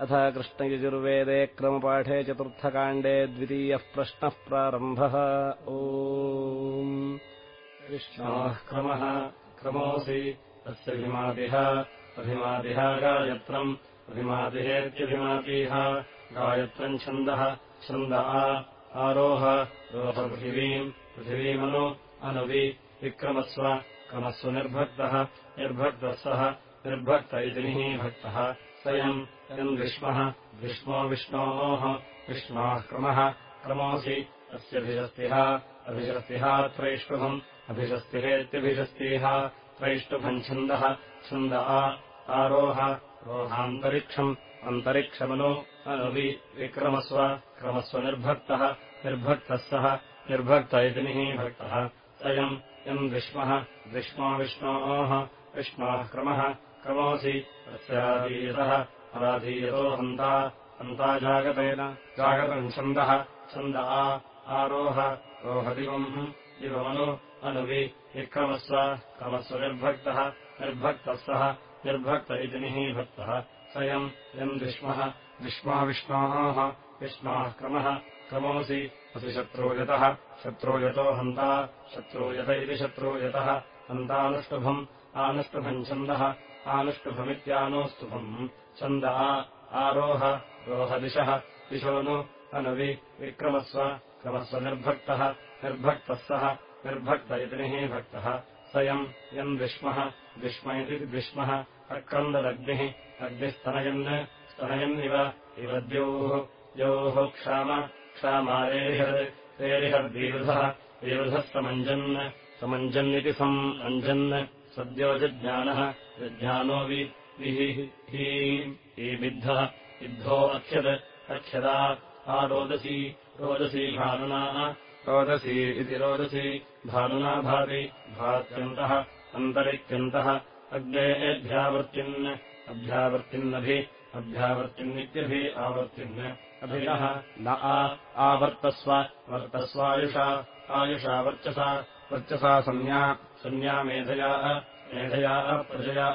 अथ कृष्णयजुर्वेदे क्रमपाठे चतुर्थकाण्डे द्वितीयः प्रश्नः प्रारम्भः। कृष्णाः क्रमः। क्रमोऽसि। तस्य अभिमातिः अभिमातिः गायत्रम्। अभिमातिहेत्यभिमातीः गायत्रम् छन्दः। छन्द आरोह। रोहपृथिवीम् पृथिवीमनु। अनुवि विक्रमस्व। क्रमस्व निर्भक्तः। निर्भक्तः सः। निर्भक्त इति भक्तः स्वयम् यम् विष्मः विष्मो विष्णोः विष्माः क्रमः क्रमोऽसि। अस्यभिषस्तिः अभिषस्तिः त्रैष्टुभम् अभिषस्तिहेत्यभिषस्तिः त्रैष्टुभम् छन्दः। छन्द आरोह रोहान्तरिक्षम् अन्तरिक्षमनु अनुवि विक्रमस्व क्रमस्व निर्भक्तः निर्भक्तः सः निर्भक्त इति भक्तः स्वयम् यम् विष्मः विष्मो विष्णोः विष्माः क्रमः क्रमोऽसि अराधीयतो हन्ता हन्ता जागतेन जागतम् छन्दः छन्द आरोह रोहदिवम् दिवमनु अनुवि विक्रमस्व क्रमस्व निर्भक्तः निर्भक्तः सः निर्भक्त इति भक्तः स्वयम् यम् विष्मः विष्मा विष्णोः विष्माः क्रमः क्रमोऽसि असि शत्रूयतः शत्रूयतो हन्ता शत्रूयत इति शत्रूयतः हन्तानुष्टुभम् आनुष्टुभम् छन्दः आनुष्टुभमित्यानोस्तुभम् छन्द आरोह रोहदिशः दिशो नु अनुवि विक्रमस्व क्रमस्व निर्भक्तः निर्भक्तः सः निर्भक्त इति भक्तः स्वयम् यम् विष्मः विष्म इति विष्मः अक्रन्ददग्निः अग्निस्तनयन् स्तनयन्निव इव द्योः द्योः क्षाम क्षामारेरिहद् रेरिहद्वीरुधः विरुधः समञ्जन् समञ्जन्निति सम् अञ्जन् सद्यो जज्ञानः यज्ञानो विः ईबिद्धः विद्धो अक्षत् अक्षदा आरोदसी रोदसी भानुनाः रोदसी इति रोदसी भानुना भाति भात्यन्तः अन्तरित्यन्तः अग्नेऽभ्यावर्तिन् अभ्यावर्तिन्नभि अभ्यावर्तिन्नित्यभि आवर्तिन् अभिनः न आवर्तस्व वर्तस्वायुषा आयुषा वर्चसा संज्ञा संज्ञा मेधया मेधया प्रजया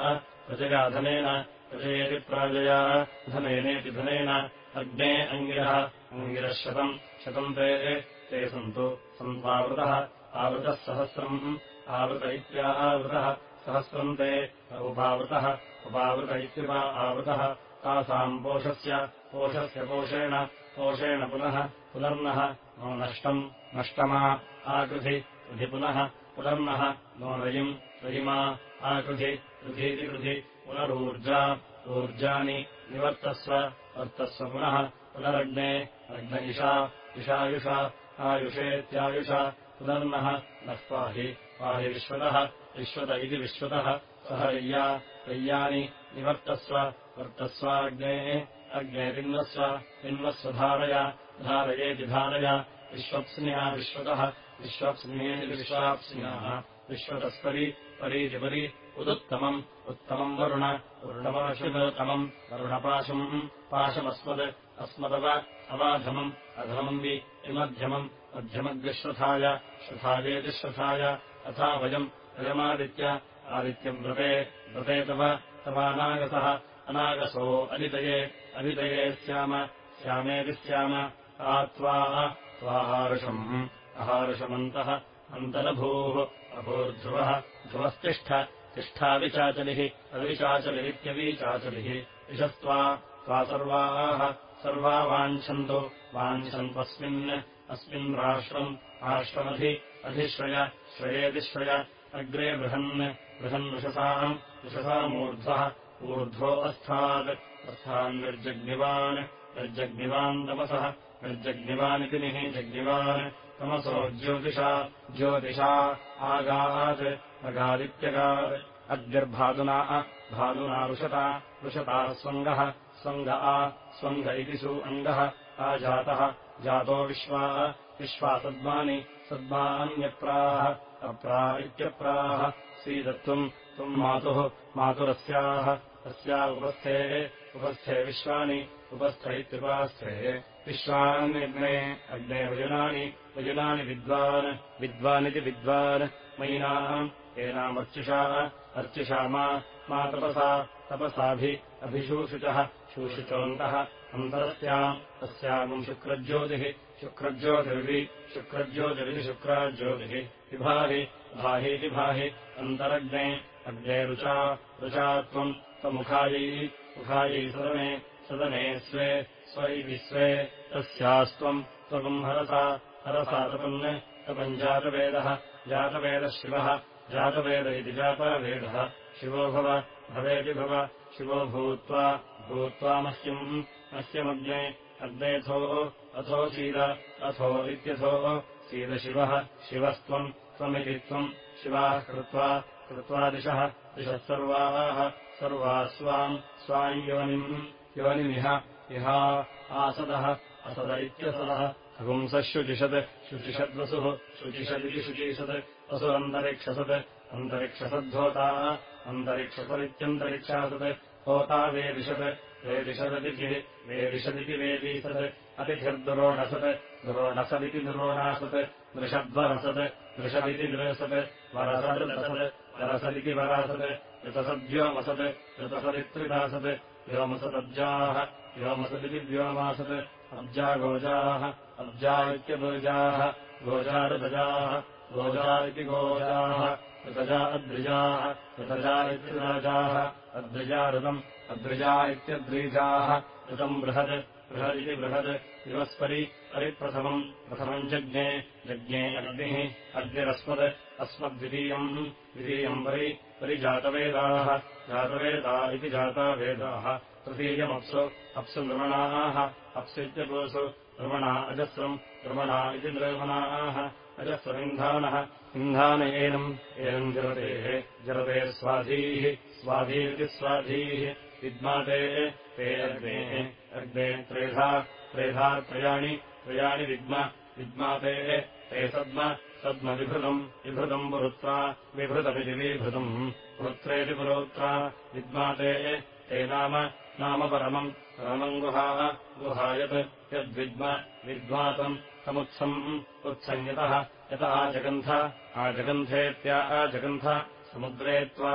प्रजया धनेन प्रजयेति प्राजया धनेनेति धनेन अग्ने अङ्गिरः अङ्गिरः शतम् शतम् ते ते सन्तु सन्त्वावृतः आवृतः सहस्रम् आवृत इत्या आवृतः सहस्रम् ते उपावृतः उपावृत इत्युपा आवृतः तासाम् पोषस्य पोषस्य पोषेण पोषेण पुनः पुनर्नः नो नष्टम् नष्टमा आकृधि कृधि पुनः पुनर्नः नो रयिम् रयिमा आकृधि कृधीति कृधि पुनरूर्जा ऊर्जानि निवर्तस्व वर्तस्व पुनः पुनरग्ने अग्न इषा इषायुषा आयुषेत्यायुषा पुनर्नः नः पाहि पाहि विश्वतः विश्वत इति विश्वतः सह रय्या रय्यानि निवर्तस्व वर्तस्वाग्नेः अग्ने रिन्वस्व रिन्वस्व धारया धारयेति धारया विश्वप्स्न्या विश्वतः विश्वाप्स्न्येति विश्वाप्स्न्याः विश्वतस्परि परीतिपरि उदुत्तमम् उत्तमम् वरुण वरुणपाशुतमम् वरुणपाशम् पाशमस्मद् अस्मदव अवाधमम् अधमम् वि विमध्यमम् मध्यमद्विश्रथाय श्रथायेति श्रथाय तथा वयम् वयमादित्य आदित्यम् व्रते व्रते तव तवानागसः अनागसो अदितये स्याम स्यामेति स्याम आत्वा त्वाहारुषम् अहारुषमन्तः अन्तरभूः अभूर्ध्रुवः ध्रुवस्तिष्ठ तिष्ठाविचाचलिः अविचाचलिरित्यविचाचलिः विशस्त्वा त्वा सर्वाः सर्वा वाञ्छन्तु। वाञ्छन्त्वस्मिन् अस्मिन् राष्ट्रम् राष्ट्रमधि अधिश्रय श्रयेतिश्रय अग्रे बृहन् बृहन्वृषसाम् वृषसामूर्ध्वः ऊर्ध्वो अस्थात्। अर्थान्निर्जग्निवान् निर्जग्निवान् तमसः निर्जग्निवानिति निः जग्निवान् तमसो ज्योतिषा ज्योतिषा आगात् अगादित्यगात् अद्यर्भादुना भादुना रुषता रुषता स्वङ्गः स्वङ्ग आ स्वङ्ग इति सु अङ्गः आजातः जातो विश्वा विश्वा सद्मानि सद्मान्यप्राः अप्रा इत्यप्राः सीदत्वम् त्वम् मातुः मातुरस्याः अस्या उपस्थेः उपस्थे विश्वानि उपस्थ इत्युपास्थे विश्वान्यग्ने अग्ने वजुनानि वजुनानि विद्वान् विद्वानिति विद्वान् मयिनाम् एनामर्चिषा अर्चिषा मा तपसा तपसाभि अभिशूषुचः शुशुचोऽन्तः अन्तरस्याम् तस्यागुम् शुक्रज्योतिः शुक्रज्योतिर्वि शुक्रज्योतिरिति शुक्राज्योतिः विभाहि भाहीति भाहि अन्तरग्ने अग्ने रुचा रुचा त्वम् त्वमुखायै मुखायै सदने सदने स्वे स्वै स्वे तस्यास्त्वम् त्वगुम् हरसा हरसा तपन् तपम् जातवेदः जातवेदः शिवः जातवेद इति जातवेदः। शिवो भव भवेति भव शिवो भूत्वा भूत्वा मह्यम् मह्यमग्ने अग्नेऽथो अथो सीद अथो इत्यथो सीदशिवः शिवस्त्वम् त्वमिति त्वम् शिवाः कृत्वा कृत्वा दिशः दिशः सर्वाः स्वाम् स्वाम् योनिम् योनिमिह इहा आसदः असद इत्यसदः। अपुंसः शुचिषत् शुचिषद्वसुः शुचिषदिति शुचिषत् वसुरन्तरिक्षसत् अन्तरिक्षसद्धोता अन्तरिक्षसदित्यन्तरिक्षासत् होता वेदिषत् वेदिषदतिथिः वेदिषदिति वेदीसत् अतिथिर्दुरोणसत् दुरोणसदिति दुरोणासत् दृषद्वरसत् दृशदिति दृसत् वरसदृतसत् वरसदिति वरासत् ऋतसद्व्योमसत् ऋतसदित्रिदासत् व्योमसदब्जाः व्योमसदिति व्योमासत् अब्जागोजाः अब्जा इत्यबुजाः गोजाऋतजाः गोजा इति गोजाः ऋतजा अद्रिजाः ऋतजा अद्रिजा ऋतम् अद्रिजा इत्यद्रीजाः ऋतम् बृहत् बृहदिति बृहत् विवस्परि परिप्रथमम् प्रथमम् जज्ञे जज्ञे अग्निः अग्निरस्मत् अस्मद्वितीयम् द्वितीयम् परि परिजातवेदाः जातवेदा इति जातावेदाः तृतीयमप्सु अप्सु नृमणाः अप्सित्यपुसु नृमणा अजस्रम् नृमणा इति नृमणाः अजस्रमिन्धानः इन्धान। एनम् एनम् जरतेः जरते स्वाधीः स्वाधीरिति स्वाधीः। विद्माते ते अग्नेः अग्ने त्रेधा त्रेधा त्रयाणि त्रयाणि विद्म विद्माते ते सद्म सद्मविभृतम् विभृतम् पुरुत्रा विभृतमिति विभृतम्। पुरुत्रेति पुरोत्रा विद्माते ते नाम नाम परमम्। परमम् गुहाः गुहायत् यद्विद्म विद्वातम् समुत्सम् उत्संयतः यत आजगन्थ आजगन्धेत्या आजगन्थ समुद्रे त्वा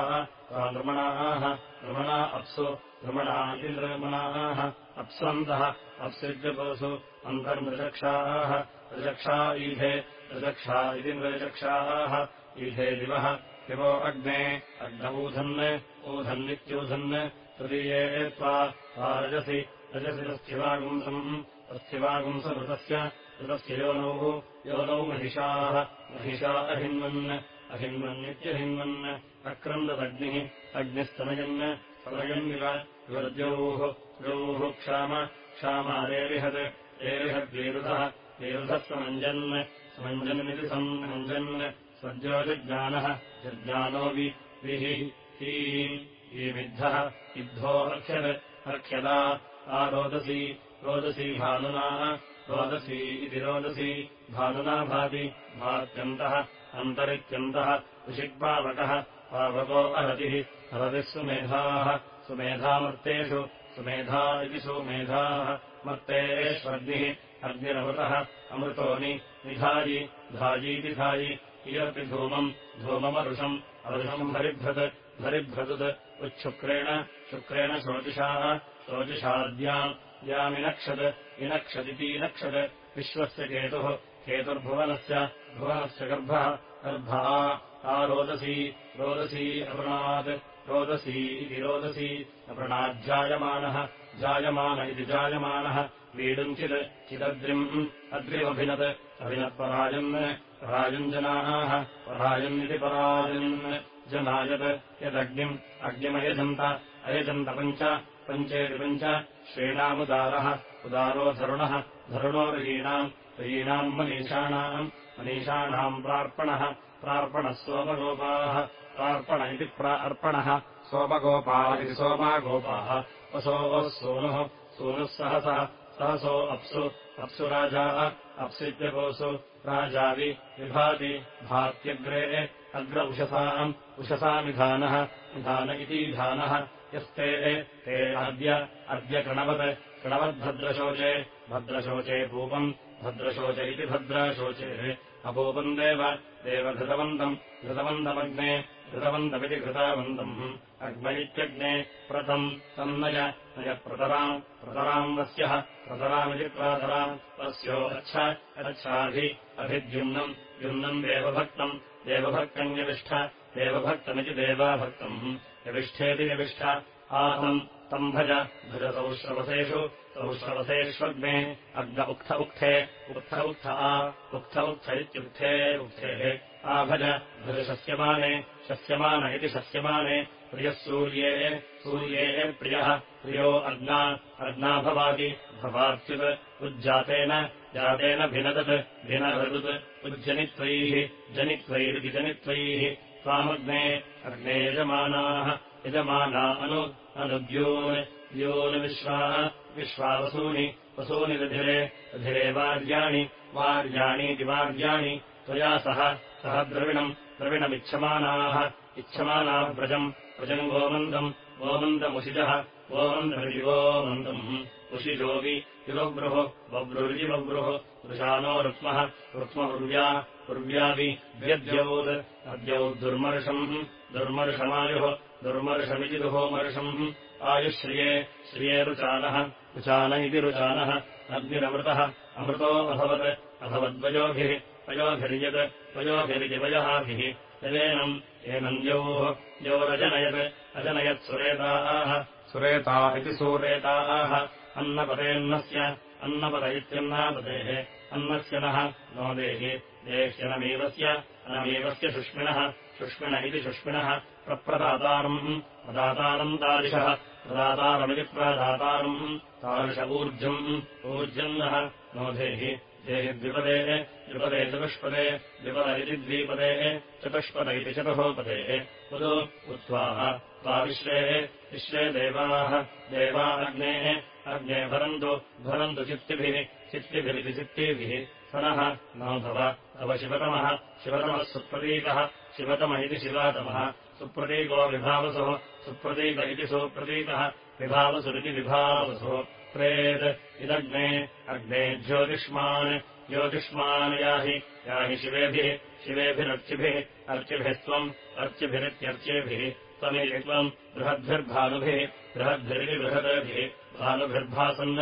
नृमणाः नृमणा अप्सु नृमणातिनृमणाः अप्स्वन्तः अप्सृजपोसु अन्तर्मृचक्षाः ऋचक्षा ईधे ऋचक्षा इति नृचक्षाः ईधे दिवः दिवो अग्ने अग्नऊधन् ऊधन्नित्यूधन् तृतीये त्वा रजसि रजसि तस्थिवागुंसम् तस्थिवागुंसमृतस्य ऋतस्य योनौः योनौ महिषाः महिषा अहिन्वन् अहिन्वन्नित्यहिन्वन् अक्रन्ददग्निः अग्निस्तनयन् तनयन्निव विवर्द्यौः द्यौः क्षाम क्षामारेरिहत् रेरिहद्वेरुधः वेरुधः समञ्जन् समञ्जन्निति सम्मञ्जन् सज्जोजज्ञानः जज्ञानो विः ईमिद्धः इद्धो अर्क्ष्यत् अर्क्ष्यदा आरोदसी रोदसी भानुना रोदसी इति रोदसी भानुना भाति भात्यन्तः अन्तरित्यन्तः ऋषिक्पावकः पावको अरतिः हरतिः सुमेधाः सुमेधामर्तेषु सुमेधा इति सुमेधाः मर्तेष्वग्निः अग्निरमृतः अमृतोनि निधायि धायीति धायि इयपि धूमम् धूममरुषम् अरुषम् हरिभ्रत् हरिभ्रदुत् उच्छुक्रेण शुक्रेण शोचिषाः शोचिषाद्याम् यामिनक्षत् इनक्षदितीनक्षत् विश्वस्य केतुः केतुर्भुवनस्य भुवनस्य गर्भः गर्भा आरोदसी रोदसी अवृणात् रोदसी इति रोदसी अवृणाज्जायमानः जायमान इति जायमानः वीडुञ्चित् चिदद्रिम् अद्रिमभिनत् अभिनत्पराजन् परायुञ्जनाः परायन्निति पराजन् जनायत् यदग्निम् अग्निमयजन्त अयजन्त पञ्च पञ्चेति पञ्च श्रीणामुदारः उदारो धरुणः धरुणो रयीणाम् रयीणाम् मनीषाणाम् मनीषाणाम् प्रार्पणः प्रार्पणः सोमगोपाः प्रार्पण इति प्रार्पणः सोमगोपाः इति सोमागोपाः वसोः सूनुः सूनुः सहसः सहसो अप्सु अप्सु राजा अप्सित्यकोसु राजावि विभाति भात्यग्रे अग्र उषसाम् इति धानः यस्ते ते अद्य अद्य कृणवत् कृणवद्भद्रशोचे भद्रशोचे पूपम् भद्रशोच इति भद्राशोचे। अपूपम् देव देवघृतवन्तम् घृतवन्तमग्ने घृतवन्तमिति घृतावन्तम् अग्न इत्यग्ने प्रतम् तन्नय नय प्रतराम् प्रतराम् वस्यः प्रतरामिति प्रातराम् वस्यो अच्छ अच्छाभि अभिद्युम्नम् द्युम्नम् देवभक्तम् देवभक्तम् यविष्ठ देवभक्तमिति देवाभक्तम्। यविष्ठेति यविष्ठ आतम् तम् भज भज सौश्रवसेषु सौश्रवसेष्वग्ने अग्न उक्थ उक्थे उक्थ उक्थ आ उक्थ उक्थ इत्युक्थे उक्थेः आभज भज शस्यमाने इति शस्यमाने प्रियः सूर्ये सूर्ये प्रियः प्रियो अग्ना अग्ना भवाति भवात्युत् उज्जातेन जातेन भिनदत् भिनदत् उज्जनित्वैः जनित्वैरिति जनित्वैः त्वामग्ने अग्ने यजमानाः यजमाना अनु अनुद्यून् द्यून्विश्वा विश्वावसूनि वसूनि रधिरे रधिरे वार्याणि वार्याणि त्वया सह सह द्रविणम् द्रविणमिच्छमानाः इच्छमाना व्रजम् व्रजम् गोमन्दम् गोमन्दमुषिजः गोमन्दमिति गोमन्दम् उषिजोगि युवब्रुः बभ्रुरिजिबभ्रुः वृषानो रुक्मः रुक्मपुर्व्या पुर्व्यापि व्यद्यौद् अद्यौद्दुर्मर्षम् दुर्मर्षमायुः दुर्मर्षमिति दुहोमर्षम् आयुश्रिये श्रिये रुचानः रुचान इति रुचानः अग्निरमृतः अमृतो अभवत् अभवद्वयोभिः वयोभिर्यत् वयोभिरिति वयहाभिः। यदेनम् एनम् द्यौः द्यौरजनयत् अजनयत् सुरेताः। सुरेता इति सूरेताः। अन्नपदेऽन्नस्य अन्नपद इत्यन्नापदेः अन्नस्य नः नो देहि। देह्यनमेवस्य अनमेवस्य शुष्मिणः। शुष्मिण इति शुष्मिणः प्रप्रदातारम् प्रदातारम् तादृशः प्रदातारमिति प्रदातारम् तादृश ऊर्जम् ऊर्जम् नः नो देहि द्विपदे द्विपदे चतुष्पदे द्विपद इति द्विपदेः चतुष्पद इति चतुःपदेः पुदो उत्त्वाः त्वा विश्वेः देवाः देवा अग्नेः अग्ने भरन्तु भरन्तु चित्तिभिः चित्तिभिरिति चित्तिभिः सनः नो भव तव शिवतमः सुप्रतीकः शिवतम इति शिवातमः सुप्रतीको विभावसुः सुप्रतीक इति सुप्रतीकः विभावसुरिति विभावसुः प्रेत्। इदग्ने अग्ने ज्योतिष्मान् ज्योतिष्मान् याहि याहि शिवेभिः शिवेभिरर्चिभिः अर्चिभिः त्वम् अर्चिभिरित्यर्चेभिः त्वमेति त्वम् बृहद्भिर्भानुभिः बृहद्भिरिति बृहद्भिः भानुभिर्भासन्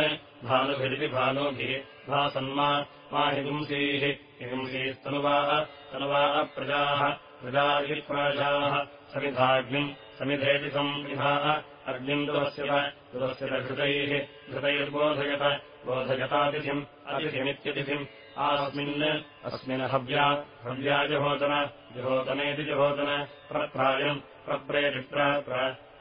भानुभिरिति भानुभिः भासन्मा मा हिपुंसीः हिपुंसीस्तनुवाः तनुवाः प्रजाः प्राजाः समिधाग्निम् समिधेति संविधाः अग्निम् दुरस्यत घृतैः घृतैर्बोधयत बोधयतातिथिम् अतिथिमित्यतिथिम्। आस्मिन् अस्मिन् हव्या हव्या जहोतन जहोतनेति जहोतन प्रप्रायम् प्रप्रेतिप्रा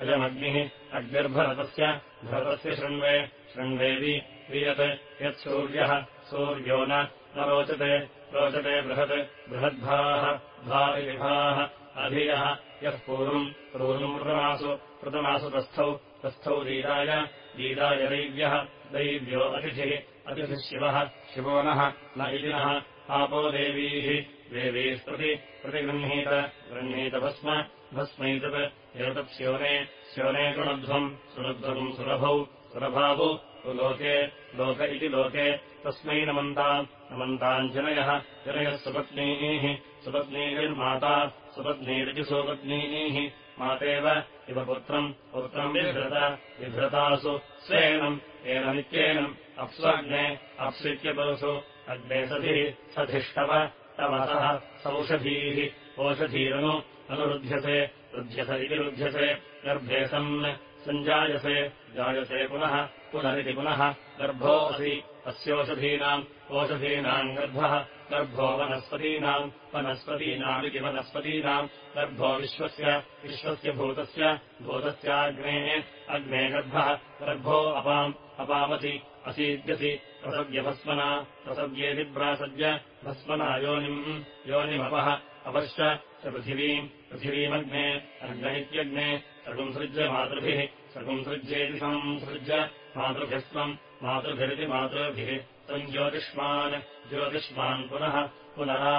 अजमग्निः अग्निर्भरतस्य भरतस्य शृण्वे शृण्वेदि क्रियत् यत्सूर्यः सूर्यो न रोचते रोचते बृहत् बृहद्भाः भाविभाः अभियः यः पूर्वम् पूर्वम् प्रतमासु प्रतमासु तस्थौ तस्थौ दीराय दीराय दैव्यः दैव्यो अतिथिः अतिथिः शिवः शिवो नः न इति नः आपो देवीः देवीस्प्रति प्रतिगृह्णीत गृह्णीतभस्म भस्मैतत् एतत् स्योने स्योने गुणध्वम् सुरध्वम् सुरभावु लोके इति लोके तस्मै नमन्ताम् नमन्ताम् जनयः सुपत्नीः सुपत्नीर्माता सुपत्नीरिति सुपत्नीः मातेव इव पुत्रम् पुत्रम् बिभ्रत बिभ्रतासु स्वेनम् एनमित्येनम् अप्स्वग्ने अप्सित्यपसु अग्ने सधिः सधिष्टव तवसः सौषधीः ओषधीरनु अनुरुध्यसे रुध्यस इति रुध्यसे गर्भे सन् सञ्जायसे जायसे पुनः पुनरिति पुनः गर्भोऽसि अस्योषधीनाम् ओषधीनाम् गर्भः गर्भो वनस्पतीनाम् वनस्पतीनामिति वनस्पतीनाम् गर्भो विश्वस्य विश्वस्य भूतस्य भूतस्याग्नेः अग्ने गर्भः गर्भो अपाम् अपामसि असीद्यसि प्रसव्यभस्मना प्रसव्येति प्रासद्य भस्मना योनिम् योनिमपः च पृथिवीम् पृथिवीमग्ने अग्नैत्यग्ने सगुंसृज्य मातृभिः सगुंसृज्येति संसृज्य मातृभ्यस्त्वम् मातृभिरिति मातृभिः। त्वम् ज्योतिष्मान् ज्योतिष्मान् पुनः पुनरा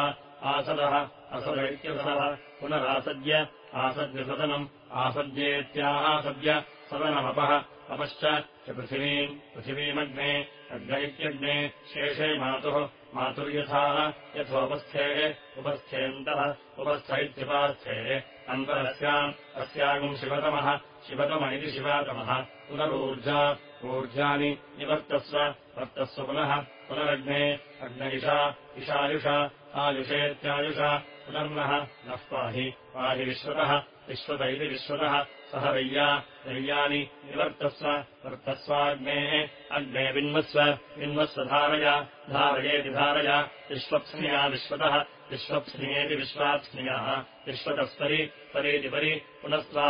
आसदः असद इत्यसः पुनरासद्य आसद्यसदनम् आसद्येत्यासद्य सदनमपः अपश्च च पृथिवीम् पृथिवीमग्ने अग्न इत्यग्ने शेषे मातुः मातुर्यथा यथोपस्थेः उपस्थेऽन्तः उपस्थ इत्युपास्थेः अन्तरस्याम् अस्यागुम् शिवतमः शिवतम इति शिवातमः। पुनरूर्जा ऊर्जानि निवर्तस्व वर्तस्व पुनः पुनरग्ने अग्नयिषा इषायुषा आयुषेत्यायुषा पुनर्नः नः पाहि पाहि विश्वतः विश्वत विश्वतः सह रय्या रय्यानि निवर्तस्व वर्तस्वाग्नेः अग्ने विन्वस्व विन्वस्व धारय धारयेति धारय विश्वप्स्न्या विश्वतः विश्वप्स्न्येति विश्वाप्स्न्याः विश्वतस्तरि परेति परि पुनस्त्वा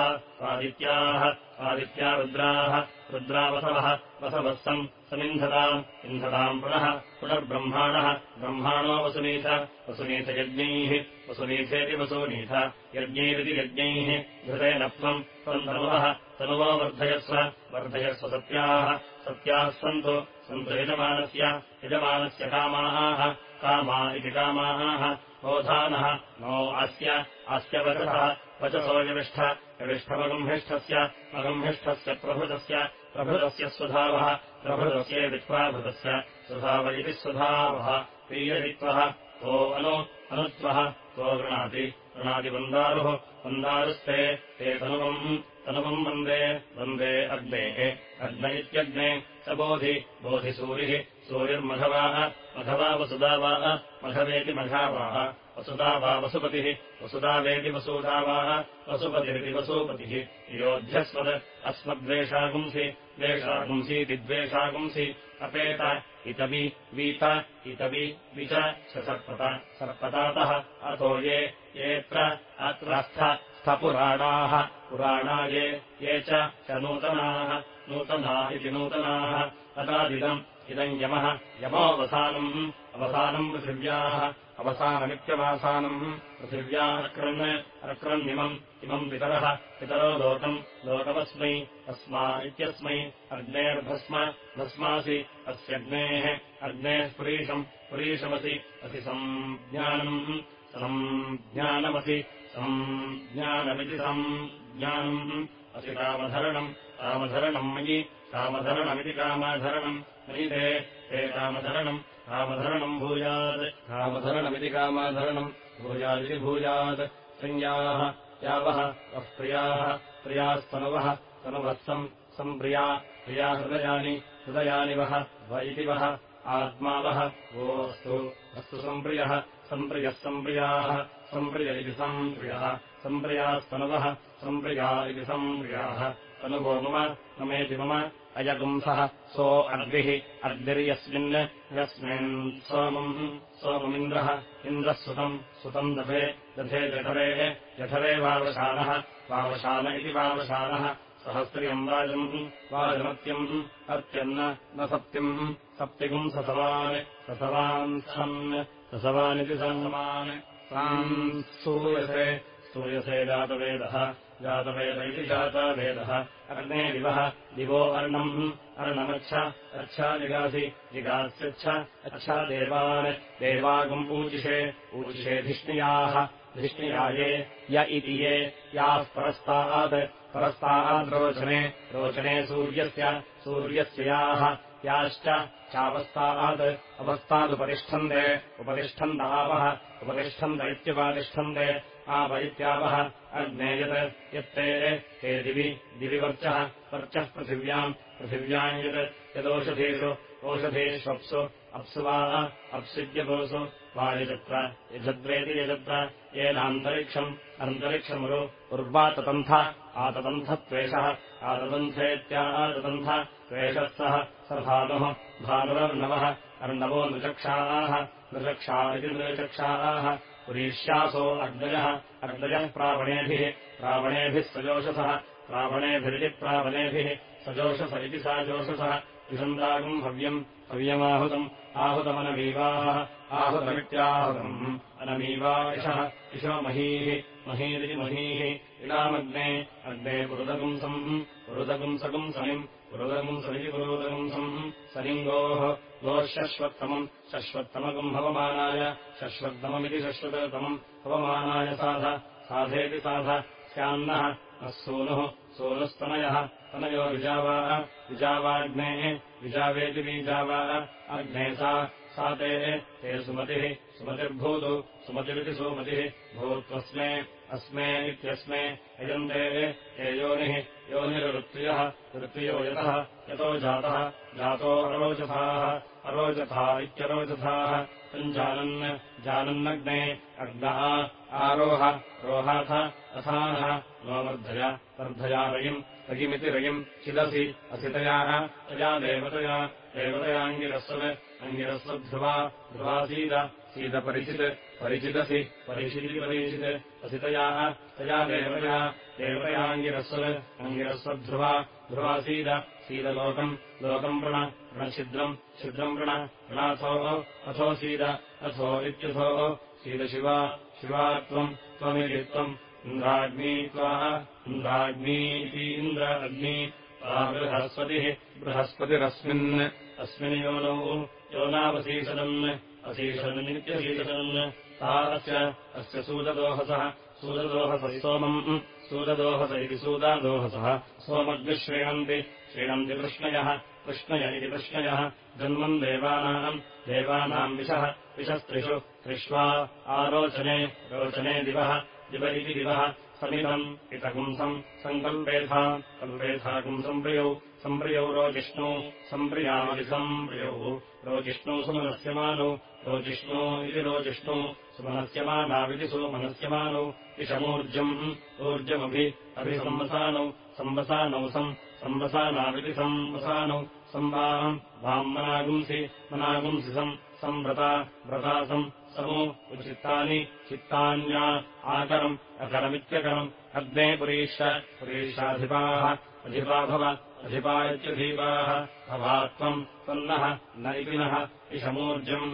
आदित्याः आदित्या रुद्राः रुद्रावसवः वसवः सम् समिन्धताम् इन्धताम् पुनः पुनर्ब्रह्माणः ब्रह्माणो वसुनीथ वसुनीथयज्ञैः वसुनीथेति वसूनीथ यज्ञैरिति यज्ञैः घृतेन त्वम् तनुवः तनुवो वर्धयस्व वर्धयस्व सत्याः सत्याः सन्तु सन्तु यजमानस्य यजमानस्य कामाः कामा इति कामाः। ओधानः नो अस्य अस्य वचसः। वचसो यविष्ठ यविष्ठमगम्हिष्ठस्य अगम्हिष्ठस्य प्रभृतस्य प्रभृतस्य स्वधावः प्राभृतस्य स्वधाव इति स्वधावः प्रीयदित्वः तो अनु अनुत्वः तो गृणाति गृणाति वन्दारुः वन्दारुस्ते ते तनुवम् तनुवम् वन्दे वन्दे अग्नेः अग्न इत्यग्ने स बोधि बोधिसूरिः सूरिर्मघवाः मघवा वसुदावाः मघवेति मघावाः वसुदा वा वसुपतिः वसुदावेति वसूदावाः वसुपतिरिति वसूपतिः। योध्यस्वद् अस्मद्वेषागुंसि द्वेषागुंसीति द्वेषागुंसि। अपेत इतवि वीत इतवि वि च सर्पत सर्पतातः अतो ये येऽत्र अत्र स्थ स्थपुराणाः। पुराणा ये ये च नूतनाः नूतना इति नूतनाः। तदादिदम् इदम् यमः यमोऽवसानम् अवसानम्। पृथिव्याः। अवसानमित्यवसानम्। पृथिव्याक्रन् अक्रन्निमम् इमम्। पितरः। पितरो लोकम्। लोकमस्मै। अस्मा इत्यस्मै। अग्नेर्भस्म भस्मासि। अस्यग्नेः अग्नेः पुरीशम्। पुरीशमसि। असि सञ्ज्ञानम् सञ्ज्ञानमसि सञ्ज्ञानमिति सञ्ज्ञानम् असि कामधरणम् कामधरणम् मयि कामधरणमिति कामाधरणम्। मयि ते ते कामधरणम् कामधरणम् भूयात्। कामधरणमिति कामाधरणम् भूयादिति भूयात्। संज्ञाः यावः वः प्रियाः। प्रियास्तनुवः तनुवः सम् सम्प्रिया प्रिया हृदयानि हृदयानि वः व इति वः आत्मावः। वोऽस्तु अस्तु सम्प्रियः सम्प्रियः सम्प्रियाः सम्प्रिय इति सम्प्रियः सम्प्रियास्तनुवः। सम्प्रिया इति सम्प्रियाः। तनुभो मम ममेति मम अयगुंसः सो अर्विः अर्विर्यस्मिन् यस्मिन् सोमम्। सोममिन्द्रः इन्द्रः सुतम् सुतम् दधे दधे जठरेः। जठरे वावशानः। वावशान इति वावशानः। सहस्रियम् वाजम् वाजमत्यम् अत्यन्न न सप्तिम्। सप्तिगुम् ससवान् ससवान् सन् ससवानिति सन्समान् तान् स्तूयसे स्तूयसे जातवेदः जातवेद इति जातावेदः। अग्ने दिवः दिवो अर्णम्। अर्णमच्छ अच्छा जिगासि जिगास्यच्छ अच्छा देवान्। देवागम् ऊचिषे ऊचिषे धिष्णियाः। धिष्णियाये य इति ये याः परस्तात्। परस्ताद्रोचने रोचने सूर्यस्य सूर्यस्य याश्च चावस्थात्। अवस्थादुपतिष्ठन्ते उपतिष्ठन्तावः। उपतिष्ठन्त इत्युपातिष्ठन्ते आप इत्यावः अग्ने यत् यत्ते ते दिवि दिविवर्चः वर्चः पृथिव्याम् पृथिव्याम् यत् यदोषधीषु ओषधीष्वप्सु अप्सु वा अप्सिद्यपोसु वा यजत्र यजद्वेति यजत्र येनान्तरिक्षम् अन्तरिक्षमुरु उर्वाततन्थ आततन्थत्वेषः आततन्थेत्याततन्थ त्वेषः सः स भानुः भानुरर्णवः अर्णवो नृचक्षाः नृचक्षा इति नृचक्षाः पुरीष्यासो अग्नयः अग्नयः प्रावणेभिः प्रावणेभिः सजोषसः प्रावणेभिरिति प्रावणेभिः सजोषस इति सा जोषसः। विषन्दागम् हव्यम् हव्यमाहुतम् आहुतमनमीवाः आहुतमित्याहुतम्। अनमीवायषः इषो महीः महीरिति महीः। इडामग्ने अग्ने पुरुदपुंसम् पुरुदपुंसपुंसनिम् पुरुदपुंसमिति पुरोदपुंसम् सलिङ्गोः गोः शश्वत्तमम् शश्वत्तमकम् भवमानाय शश्वत्तममिति शश्वततमम् भवमानाय साध साधेति साध स्यान्नः नः सूनुः सूनुस्तनयः तनयो विजावा विजावाग्नेः विजावेति बीजावा अग्ने सा ते ते सुमतिः सुमतिर्भूतु सुमतिरिति सुमतिः भूत्वस्मे अस्मे इत्यस्मे यजन्ते ते योनिः योनिरृत्वियः ऋत्वियो यतः यतो जातः जातो अरोचथाः अरोचथा इत्यरोचथाः सञ्जानन् जानन्नग्ने अग्नः आरोह रोहाथ अथानः नो वर्धय वर्धया रयिम् रयिमिति रयिम् चिदसि असितया तया देवतया देवतयाङ्गिरस्वत् अङ्गिरस्वध्रुवा ध्रुवासीद सीदपरिचित् परिचिदसि परिचिति परिचित् असितया तया देवतया देवतयाङ्गिरस्वत् अङ्गिरस्वध्रुवा ध्रुवासीद सीदलोकम् लोकम् वृण ऋणछिद्रम् छिद्रम् वृण ऋणाथोः अथो सीद अथो इत्यथोः सीदशिवा शिवा त्वम् त्वमिति त्वम् इन्द्राग्नी त्वा इन्द्राग्नीति इन्द्र अग्नि बृहस्पतिः बृहस्पतिरस्मिन् अस्मिन् योनौ योनावशीषदन् अशीषदन्नित्यशीषदन् सा अस्य अस्य सूददोहसः सूददोहसः सोमम् सूददोहस इति सूदादोहसः सोमद्भिः श्रीणन्ति श्रीणन्ति कृष्णयः कृष्णय इति कृष्णयः। जन्मम् देवानाम् देवानाम् विशः विशस्त्रिषु त्रिष्वा आरोचने रोचने दिवः दिव इति दिवः समितम् इतपुंसम् सङ्कल्पेथा कल्पेथा पुंसम्प्रियौ सम्प्रियौ रोजिष्णौ सम्प्रियादिसम्प्रियौ रोजिष्णौ सुमनस्यमानौ रोजिष्णो इति रोजिष्णौ सुमनस्यमानाविति सुमनस्यमानौ इषमूर्जम् ऊर्जमभि अभिसंवसानौ संवसानौ सम् संवसानाविति संवसानौ संवाहम् वाम् मनागुंसि मनागुंसि सम् संव्रता व्रतासम् समो उचित्तानि चित्तान्या आकरम् अकरमित्यकरम् अग्ने पुरीष पुरीषाधिपाः अधिपा भव अधिपा इत्यधीपाः भवा त्वम् त्वन्नः न इति नः इषमूर्जम्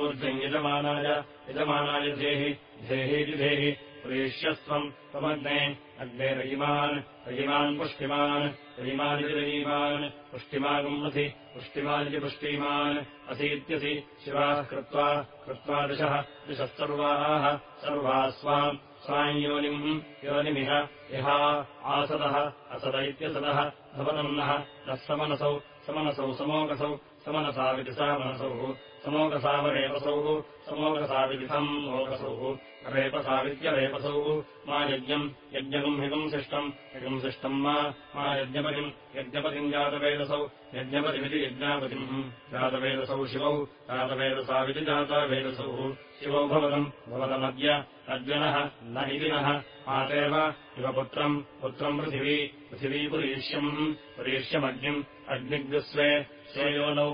ऊर्जम् यजमानाय यजमानाय धेहि धेहीति धेहि पुरीष्यस्त्वम् त्वमग्ने अग्ने रयिमान् पुष्टिमान् रयिमानिति रयीमान् पुष्टिमागुमसि पुष्टिमानिति पुष्टिमान् असीत्यसि शिवाः कृत्वा कृत्वा दिशः दिशः सर्वाः सर्वाः स्वाम् स्वाम् योनिम् योनिमिह इहा आसदः असद इत्यसदः भवतन्नः नः समनसौ समनसौ समोकसौ समनसाविति सा मनसौ समोकसावरेपसौ समोकसाविदिथम् मोकसौ रेपसावित्यरेपसौ मा यज्ञम् यज्ञकम् हिगुंसिष्टम् हिगुंसिष्टम् मा मा यज्ञपतिम् यज्ञपतिम् जातवेदसौ यज्ञपतिमिति यज्ञापतिम्। जातवेदसौ शिवौ जातवेदसाविति जातवेदसौ। शिवौ भवतम् भवतमद्य अद्यनः न इति नः आतेव इव पुत्रम् पुत्रम् पृथिवी पृथिवीपुरीष्यम् पुरीष्यमग्निम् अग्निग्स्वे स्वे योनौ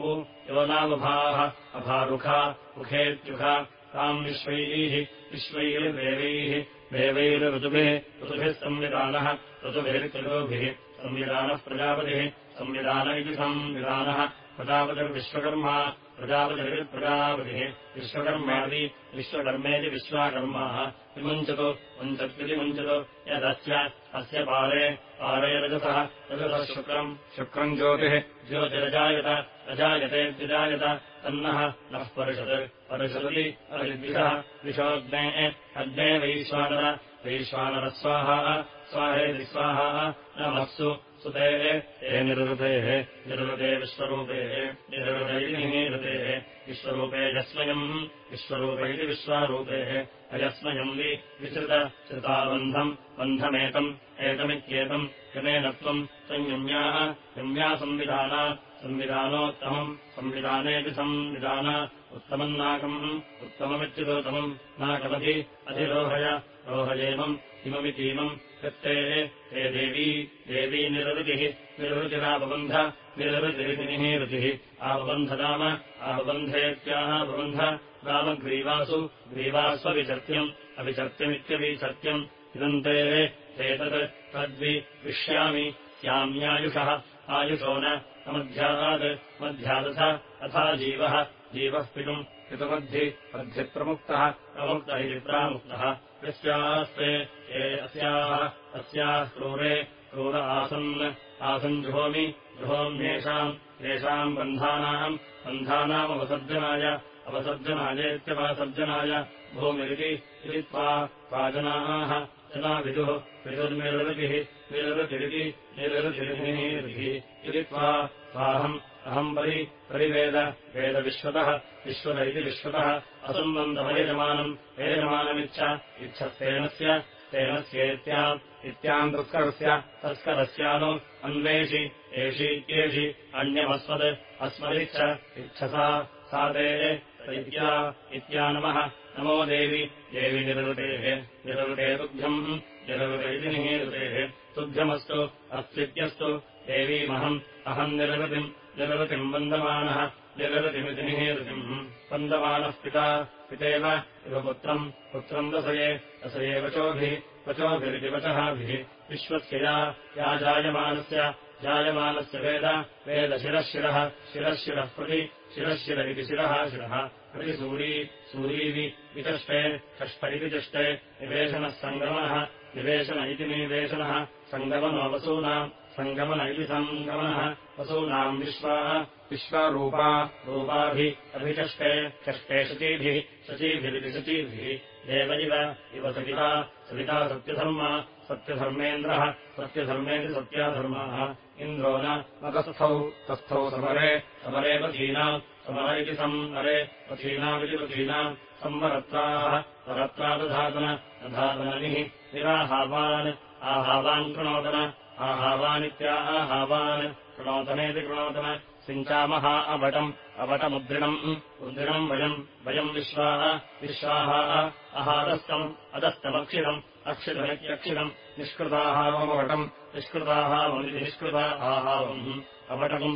योनावभाः अभारुखा मुखेत्युखा ताम् विश्वैः विश्वैर्देवैः देवैर्ऋतुभिः ऋतुभिः संविधानः ऋतुभिर्त्रयोभिः संविधानः प्रजापतिः संविधान इति संविधानः प्रजापतिर्विश्वकर्मा प्रजापतिर्प्रजापतिः विश्वकर्मादि विश्वकर्मेति विश्वाकर्माः। विमुञ्चतु मुञ्चत्विति मुञ्चतु यदस्य अस्य पारे पारे रजसः रजसः शुक्रम्। शुक्रम् ज्योतिः ज्योतिरजायत रजायतेऽजायत तन्नः नः परिषत्। परिषदि अरिद्विषः विशोऽग्ने अग्ने वैश्वानर वैश्वानरस्वाहा स्वाहा न मत्सु सुते हे निरृतेः निरृते विश्वरूपेः विश्वरूपे यस्मयम् विश्वरूप इति विश्वारूपेः अयस्मयम् वि विसृत श्रुताबन्धम् बन्धमेतम् एतमित्येतम् क्रमेण त्वम् संयम्याः यम्या संविधाना संविधानोत्तमम् संविधानेऽपि संविधान उत्तमम् नाकम् उत्तममित्युदोत्तमम् नाकमधि अधिरोहय रोहयेमम् इममितीमम् यत्ते ते देवी देवी निरृतिः निरृतिरापबन्ध निरृतिरितिनिः ऋतिः आपबन्धदाम आपबन्धेत्याः बबन्ध रामग्रीवासु ग्रीवास्वविचर्त्यम् अविचर्त्यमित्यविचर्त्यम्। इदम् ते ते तत् तद्वि विष्यामि। स्याम्यायुषः आयुषो न मध्यात् मध्यादथ अथा जीवः जीवः पितुम् पितुमद्धि मध्यप्रमुक्तः प्रमुक्त इति प्रामुक्तः यस्यास्ते ये अस्याः अस्याः क्रूरे क्रूर आसन् आसन् जुहोमि जुहोम्येषाम् येषाम् बन्धानाम् बन्धानामवसर्जनाय अवसर्जनायेत्यवसर्जनाय भूमिरिति इति त्वा त्वा जनाः जना विदुः निरृतिरिति निरृतिरिः इति त्वा स्वाहम् अहम् परि परिवेद वेदविश्वतः विश्वत इति विश्वतः असम्बन्धमयजमानम् यजमानमिच्छ इच्छस्तेनस्य तेनस्येत्याम् इत्याम् तस्करस्य तस्करस्यानु अन्वेषि एषि इत्येषि अन्यमस्मत् अस्मदिच्छ इच्छसा सा ते इत्या इत्यानमः नमो देवि। देवि निरृतेः निरृते तुभ्यम् इति निहीरुतेः तुभ्यमस्तु अस्त्वित्यस्तु देवीमहम् अहम् निरृतिम् निरृतिम् वन्दमानः निरृतिमिति निहीरुतिम् वन्दमानः पिता पितेव इव पुत्रम् पुत्रम् दशये दशये वचोभिः वचोभिरिति वचःभिः विश्वस्य या या जायमानस्य जायमानस्य वेद वेदशिरःशिरः शिरःशिरः प्रति शिरःशिर इति शिरः शिरः प्रति सूरी सूरीवि विचष्टे षष्ठ इति चष्टे निवेशनः सङ्गमनः निवेशन इति निवेशनः सङ्गमनो वसूनाम् सङ्गमन इति सङ्गमनः वसूनाम् विश्वाः विश्वारूपा रूपाभिः अभिचष्टे षष्टे शचीभिः शचीभिरिति शचीभिः देव इव इव सविता सविता सत्यधर्मा सत्यधर्मेन्द्रः सत्यधर्मेति सत्याधर्माः। इन्द्रो न तस्थौ तस्थौ समरे समरे पथीनाम् समर इति संवरे पथीनामिति पथीनाम् संवरत्राः वरत्रादधातन दधातननिः निराहावान् आहावान् कृणोदन आहावानित्या आहावान् कृणोदनेति कृणोदन सिञ्चामहा अवटम् अवटमुद्रिणम् उद्रिणम् वयम् वयम् विश्वाः विश्वाः अहादस्तम् अदस्तमक्षिरम् अक्षिरमित्यक्षिरम् निष्कृताहावमवटम् निष्कृताः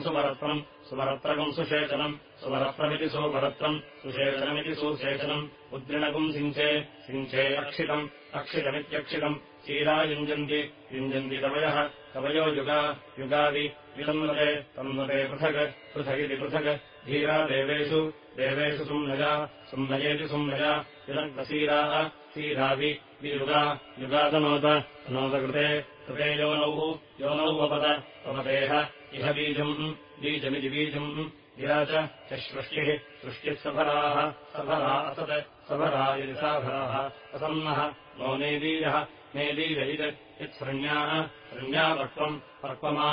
सुमरत्वम् सुमरत्रकम् सुशेचनम् सुमरत्रमिति सुमरत्रम् सुशेचनमिति सुशेचनम् उद्रिणकम् सिञ्चे सिञ्चे अक्षितम् अक्षितमित्यक्षितम्। चीरा युञ्जन्ति युञ्जन्ति कवयः कवयो युगा युगादि। वितन्वते तन्वते पृथक् पृथगिति पृथक् धीरा देवेषु देवेषु सुम्नजा विलग्नसीराः सीरावि वियुगा युगादनोद अनोदकृते कृते योनौः वपद वपतेः इह बीजम् बीजमिति बीजम् गिरा च सृष्टिः सृष्टिः सफलाः सफला असत् सफला इति साफलाः असन्नः नो नेदीयः नेदीयित् यत्सृण्याः सृण्यापक्वम् पर्क्वमा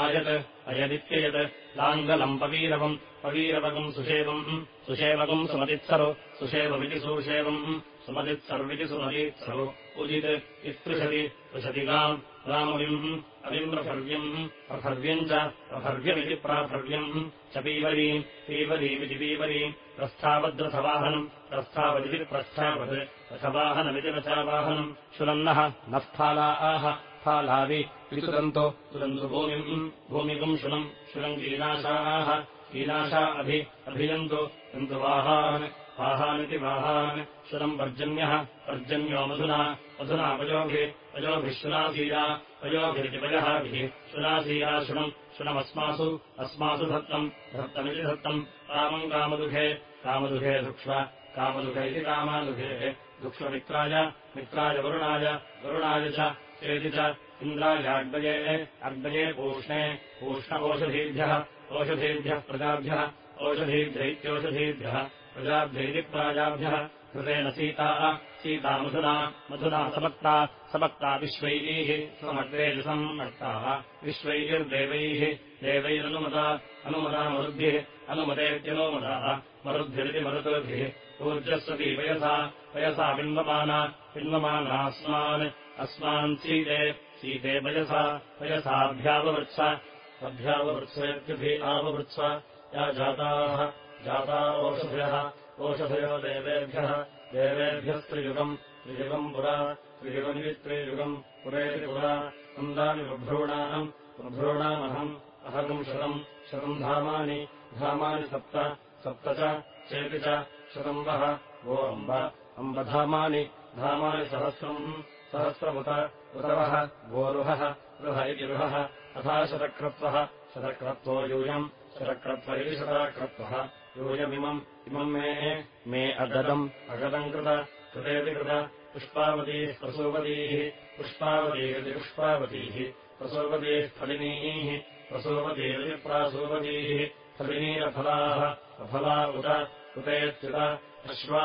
आयत् अयदित्ययत् लाङ्गलम् पवीरवम् पवीरवकम् सुषेवम् सुषेवकम् सुमतित्सरु सुषेवमिति सुषेवम् सुमतित्सर्विति सुमतीत्सरु उदित् इत्पृशति पृशतिगाम् रामविम् अविम्प्रभर्व्यम् प्रभर्व्यम् च प्रभर्व्यमिति प्राभर्व्यम् च पीवरीम् पीवरीमिति पीवरीम् प्रस्थावद्रथवाहनम् प्रस्थावदिति प्रस्थावत् रथवाहनमिति रथावाहनम् शुनन्नः नः फालाः फालावि वितुदन्तो तुदन्तु भूमिम् भूमिकम् शुनम् शुनम् कीनाशाः कीनाशा अभि अभियन्तु यन्तु वाहान् वाहानिति वाहान्। शुनम् पर्जन्यः पर्जन्यो मधुना। मधुना पयोभिः शुनासीया पयोभिरिति पयःभिः शुनासीया शुनम् शुनमस्मासु अस्मासु धत्तम्। धत्तमिति धत्तम्। कामम् कामदुघे। कामदुघे दुक्ष्व कामदुघ इति कामादुघेः। दुक्ष्वमित्राय मित्राय वरुणाय। वरुणाय च। चेति च। इन्द्रायाग्दये अग्दये पूष्णे। पूष्णकोषधीभ्यः ओषधीभ्यः प्रजाभ्यः। ओषधीभ्य इत्यौषधीभ्यः प्रजाभ्यैति प्राजाभ्यः कृतेन सीताः सीता मधुना मधुना समक्ता समक्ता विश्वैः समग्रेषु सम्मक्ताः विश्वैर्देवैः देवैरनुमता अनुमता मरुद्भिः अनुमतेत्यनुमताः मरुद्भिरिति मरुद्भिः ऊर्जस्वती वयसा वयसा बिन्वमाना बिन्वमानास्मान् अस्मान् सीते सीते वयसा वयसाभ्याववृत्स अभ्याववृत्सेत्यभि आववृत्स या जाताः जाता ओषधयः ओषधयो देवेभ्यः देवेभ्यस्त्रियुगम् त्रियुगम् पुरा। त्रियुगम् पुरेति पुरा कुन्दानि बभ्रूणाम् बभ्रूणामहम्। अहगम् शतम् शतम् धामानि। धामानि सप्त। सप्त चेति च। शतम् वः। वो अम्ब। अम्बधामानि धामानि। सहस्रम्। सहस्रमुत। उतवः गोरुहः रुह। इति रुहः। तथा शतक्रत्वः यूयम्। शतक्रत्व इति शतक्रत्वः यूयमिमम् इमम् मे मे अगदम्। अगदम् कृत कृतेति कृत। पुष्पावतीः प्रसूपतीः पुष्पावतीरिति पुष्पावतीः। प्रसूपतीः फलिनीः प्रसूपतीरिति प्रासूपतीः फलिनीरफलाः अफला उत कृतेत्युत अश्वा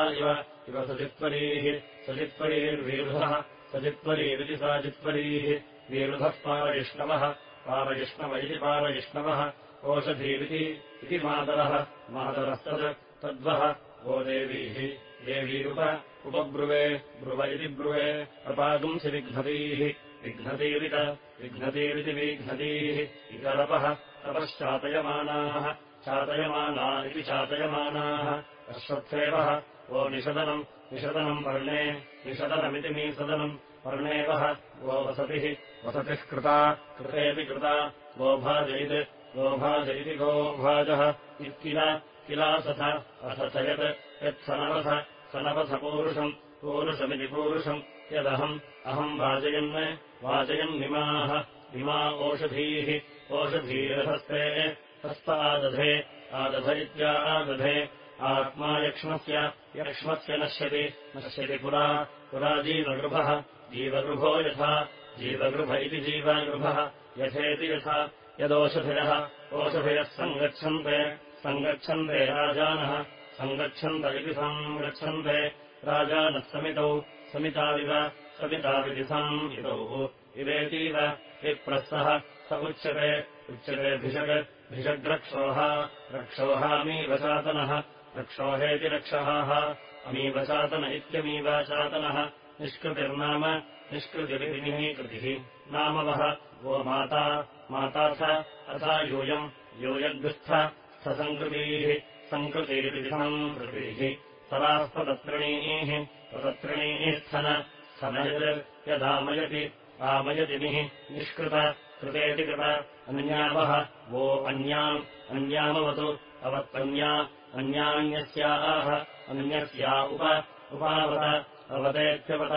इव सजित्वरीः सजित्वरीर्वीरुधः स चित्वरीरिति सा चित्वरीः। वीरुधः पारयिष्णवः पारयिष्णव इति पारयिष्णवः ओषधीरिति इति मातरः मातरस्तत् तद्वः वो देवीः देवीरुप उपब्रुवे ब्रुव इति ब्रुवे प्रपागुंसि विघ्नतीः विघ्नतीरित विघ्नतीरिति विघ्नतीः इतरपः तपश्चातयमानाः चातयमाना इति चातयमानाः अश्वत्थेवः वो निषदनम् निषदनम् पर्णे निषदनमिति मीसदनम् पर्णेवः वो वसतिः वसतिः कृता कृतेऽपि कृता गोभाजयित् गोभाज इति गोभाजः इत्किल किलासथ अथ यत् यत्सनवथ सनवथ पूरुषम् पूरुषमिति पूरुषम् यदहम् अहम् वाजयन् वाजयन्निमाः इमा ओषधीः ओषधीरहस्ते हस्तादधे आदध इत्यादधे आत्मा यक्ष्मस्य यक्ष्मस्य नश्यति नश्यति पुरा पुरा जीवगृभः जीवगृभो यथा जीवगृभ इति जीवगृभः यथेति यथा यदोषधयः ओषधयः सङ्गच्छन्ते सङ्गच्छन्ते राजानः सङ्गच्छन्त इति सङ्गच्छन्ते राजानः समितौ समिताविव समिताविति संहितौ इवेतीव विप्रस्थः स उच्यते उच्यते भिषग् भिषग्रक्षोः रक्षोहामीवचातनः रक्षोहेति रक्षहाः अमीवचातन इत्यमीवचातनः निष्कृतिर्नाम निष्कृतिरितिनिः कृतिः। नाम वः वो माता माताथ अथा यूयम् यूयद्गुस्थ स्थसङ्कृतीः सङ्कृतिरिति संकृतीः सदास्ततत्रिणीः ततत्रिणीः स्थन स्थनयत् यदामयति आमयतिनिः निष्कृत कृतेति कृत अन्यावः वो अन्याम् अन्यामवतु अवत्तन्या अन्यान्यस्याः अन्यस्या उप उपावत अवतेत्यवत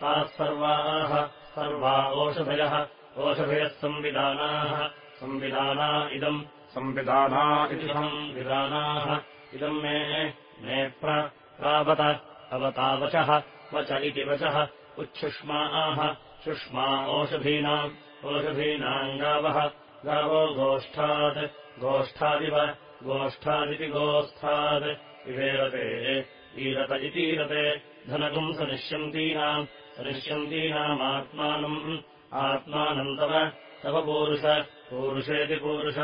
ताः सर्वाः सर्वा ओषधयः ओषधयः संविधानाः संविधाना इदम्। संविधाना इति संविधानाः। इदम् मे मे प्रावत अवतावचः वच इति वचः। उच्छुष्माः। शुष्मा ओषधीनाम्। ओषधीनाम् गावः गावो गोष्ठात् गोष्ठादिव। गोष्ठादिति गोस्थात् इवेरते। ईरत इतीरते। धनकम् सनिष्यन्तीनाम्। सनिष्यन्तीनामात्मानम् आत्मानम् तव पूरुष पूरुषेति पूरुष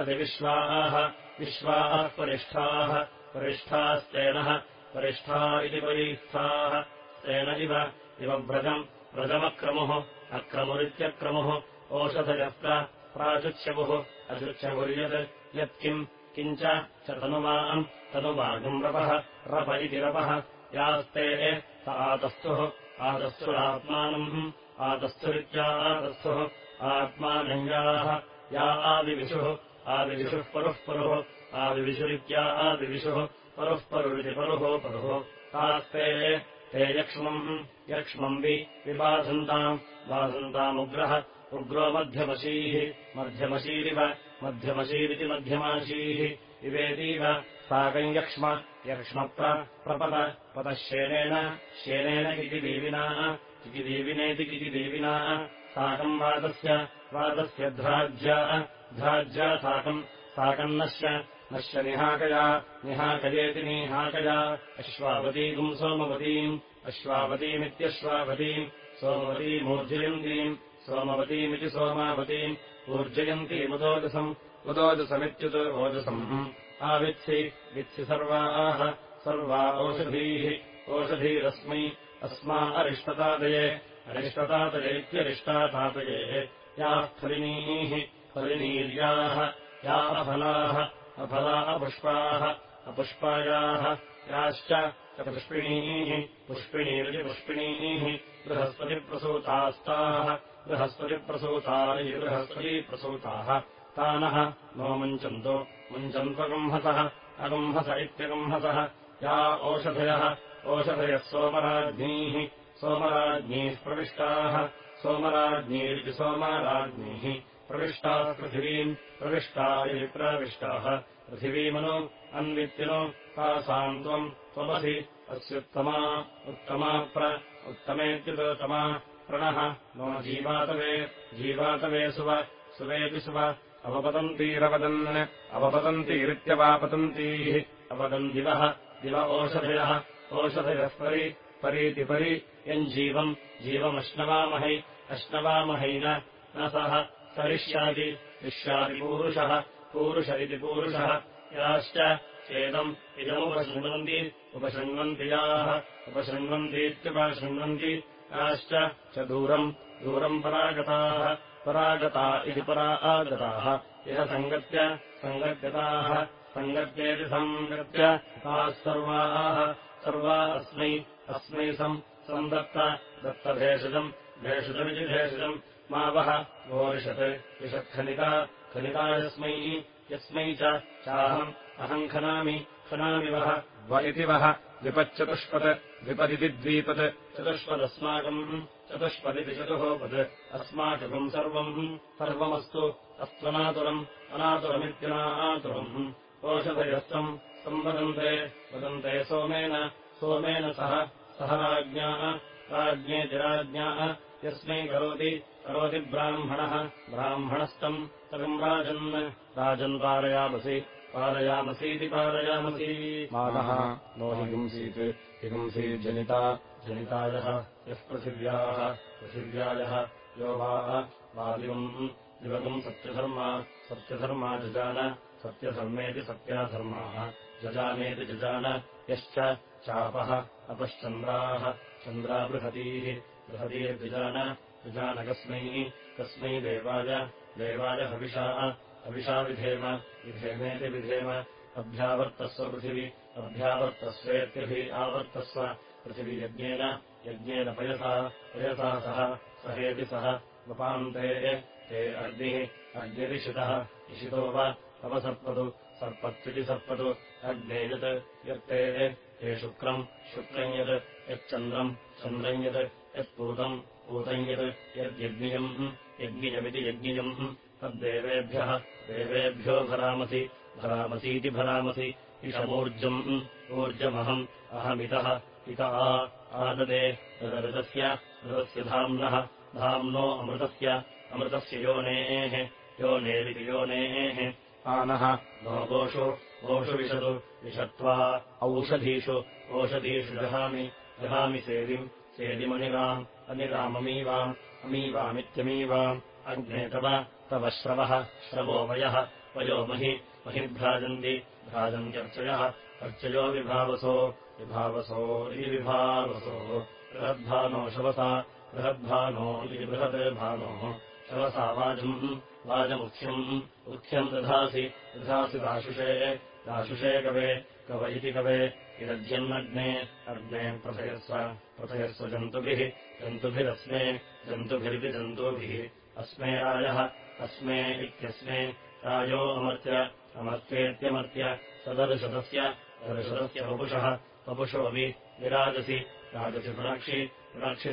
अतिविश्वाः विश्वाः परिष्ठाः परिष्ठास्तेनः परिष्ठा इति परीस्थाः तेन इव इव व्रजम् व्रजमक्रमुः अक्रमुरित्यक्रमुः ओषधयः प्राचुच्यवुः अचुच्यवुर्यत् यत्किम् किञ्च च तनुवाम् तनुवागम् रपः रप इति रपः यास्ते स आतस्तुः आतस्तुरात्मानम् आतस्थुरित्यातस्थुः आत्मानञ्जाः या आदिविशुः आदिविशुः परुः परुः आदिविशुरित्या आदिविशुः परुः परुरिति परुः परुः। तास्ते ते यक्ष्मम् यक्ष्मम् वि विबाधन्ताम् बाधन्तामुग्रः उग्रो मध्यमशीः मध्यमशीरिव मध्यमशीरिति मध्यमाशीः इवेतीव साकम् यक्ष्म यक्ष्मप्रपद पतः शेनेन शेनेन इति देविना इति देविनेति इति देविना? साकम् वादस्य वादस्य ध्राज्या ध्राज्या साकम् साकन्नश्य नश्य निहाकया निहाकयेति निहाकया। अश्वावतीम् सोमवतीम् अश्वावतीमित्यश्वावतीम् सोमवतीमूर्जयन्तीम् सोमवतीमिति सोमावतीम् ऊर्जयन्तीमुदोजसम् उदोजसमित्युतो ओजसम्। आवित्सि वित्सि सर्वाः सर्वा ओषधीः ओषधीरस्मै अस्मा अरिष्टतादये अरिष्टतादयेत्यरिष्टातादये याः फलिनीः फलिनीर्याः या अफलाः अफला अपुष्पाः अपुष्पायाः याश्च पुष्पिणीः पुष्पिणीरिति पुष्पिणीः बृहस्पतिप्रसूतास्ताः बृहस्पतिप्रसूता बृहस्पतिप्रसूताः तानः नो मुञ्चन्तो मुञ्चन्त्वगुम्हसः अगुम्हस इत्यगुम्हसः या ओषधयः ओषधयः सोमराज्ञीः सोमराज्ञीः प्रविष्टाः सोमराज्ञीरिति सोमराज्ञीः प्रविष्टाः पृथिवीम् प्रविष्टा इति प्रविष्टाः पृथिवीमनु अन्वित्तिनो तासाम् त्वम् त्वमसि अस्युत्तमा उत्तमा प्र उत्तमेत्युतोत्तमा प्रणः नो जीवातवे जीवातवे सुव सुवेति सुव अवपतन्तीरवदन् अवपतन्तीरित्यवापतन्तीः अवदन् दिवः दिव ओषधयः ओषधयः परि परीति परि यञ्जीवम् जीवमश्नवामहै अश्नवामहैन न सः सरिष्यादि इष्यादि पूरुषः इति पूरुषः याश्च चेदम् इदमुपशृण्वन्ति उपशृण्वन्ति याः उपशृण्वन्तीत्युपशृण्वन्ति याश्च च दूरम् दूरम् परागताः परागता इति परा आगताः इह सङ्गत्य सङ्गत्यताः सङ्गत्येति सङ्गत्य ताः सर्वाः सर्वा अस्मै अस्मै सम् सन्दत्त दत्तभेषजम् भेषजमिति भेषजम् मा वः गोरिषत् विषत्खनिता खनिता यस्मै यस्मै च चाहम् अहम् खनामि खनामि वः। व इति वः विपच्चतुष्पत् विपदिति द्वीपत्। चतुष्पदस्माकम् चतुष्पदिति चतुःपत् अस्माकम् सर्वम् सर्वमस्तु अस्त्वनातुरम् अनातुरमित्यनातुरम्। ओषधयस्तम् संवदन्ते वदन्ते सोमेन सोमेन सह सह राज्ञाः राज्ञाः यस्मै करोति करोति ब्राह्मणः ब्राह्मणस्तम् तम् राजन् राजन् पारयामसि पारयामसीति पारयामसि। मानः नो हिगुंसीत् हिगुंसीज्जनिता जनितायः यः पृथिव्याः पृथिव्यायः यो वा वादिवम् दिवगम् सत्यधर्मा सत्यधर्मा जजान सत्यधर्मेति सत्याधर्माः जजानेति जजान यश्च चापः अपश्चन्द्राः चन्द्रा बृहतीः बृहतीर्विजान विजानकस्मै कस्मै देवाय देवाय हविषा हविषा विधेम विधेमेति विधेम अभ्यावर्तस्व पृथिवी अभ्यावर्तस्वेत्यभि आवर्तस्व पृथिवीयज्ञेन यज्ञेन पयसा पयसा सह सहेति सह वपान्ते ते अग्निः अग्निरिषितः इषितो वा अपसर्पतु सर्पत्विति सर्पतु यत् यत्ते ते शुक्रम् यत् यच्चन्द्रम् चन्द्रम् यत् यत्पूतम् पूतम् यत् यद्यज्ञियम् यज्ञियमिति यज्ञियम् तद्देवेभ्यः देवेभ्यो भरामसि भरामसीति भरामसि इषमूर्जम् ऊर्जमहम् अहमितः इत आददे तदऋतस्य ऋतस्य धाम्नः धाम्नो अमृतस्य अमृतस्य योनेः योनेरिति योनेः आनः नो गोषु गोषु विशतु विशत्वा औषधीषु ओषधीषु जहामि जहामि सेदिम् सेदिमनिराम् अनिराममीवाम् अमीवामित्यमीवाम् अग्ने तव तव श्रवः श्रवो वयः वयो महि महिभ्राजन्ति भ्राजन्त्यर्चयः अर्चयो विभावसो विभावसो इति विभावसो बृहद्भानो शवसा बृहद्भानो इति बृहद्भानोः शवसा वाजम् वाजमुख्यम् उख्यम् दधासि दधासि दाशुषे दाशुषे कवे कव इति कवे। इदध्यन्नग्ने अग्ने प्रथयस्व प्रथयस्व जन्तुभिः। जन्तुभिरस्मे जन्तुभिरिति जन्तुभिः। अस्मे रायः अस्मे इत्यस्मे रायो अमर्त्य अमर्त्येत्यमर्त्य सदर्शतस्य दर्शतस्य वपुषः वपुषो वि विराजसि। राजसि पुनक्षि पुनक्षि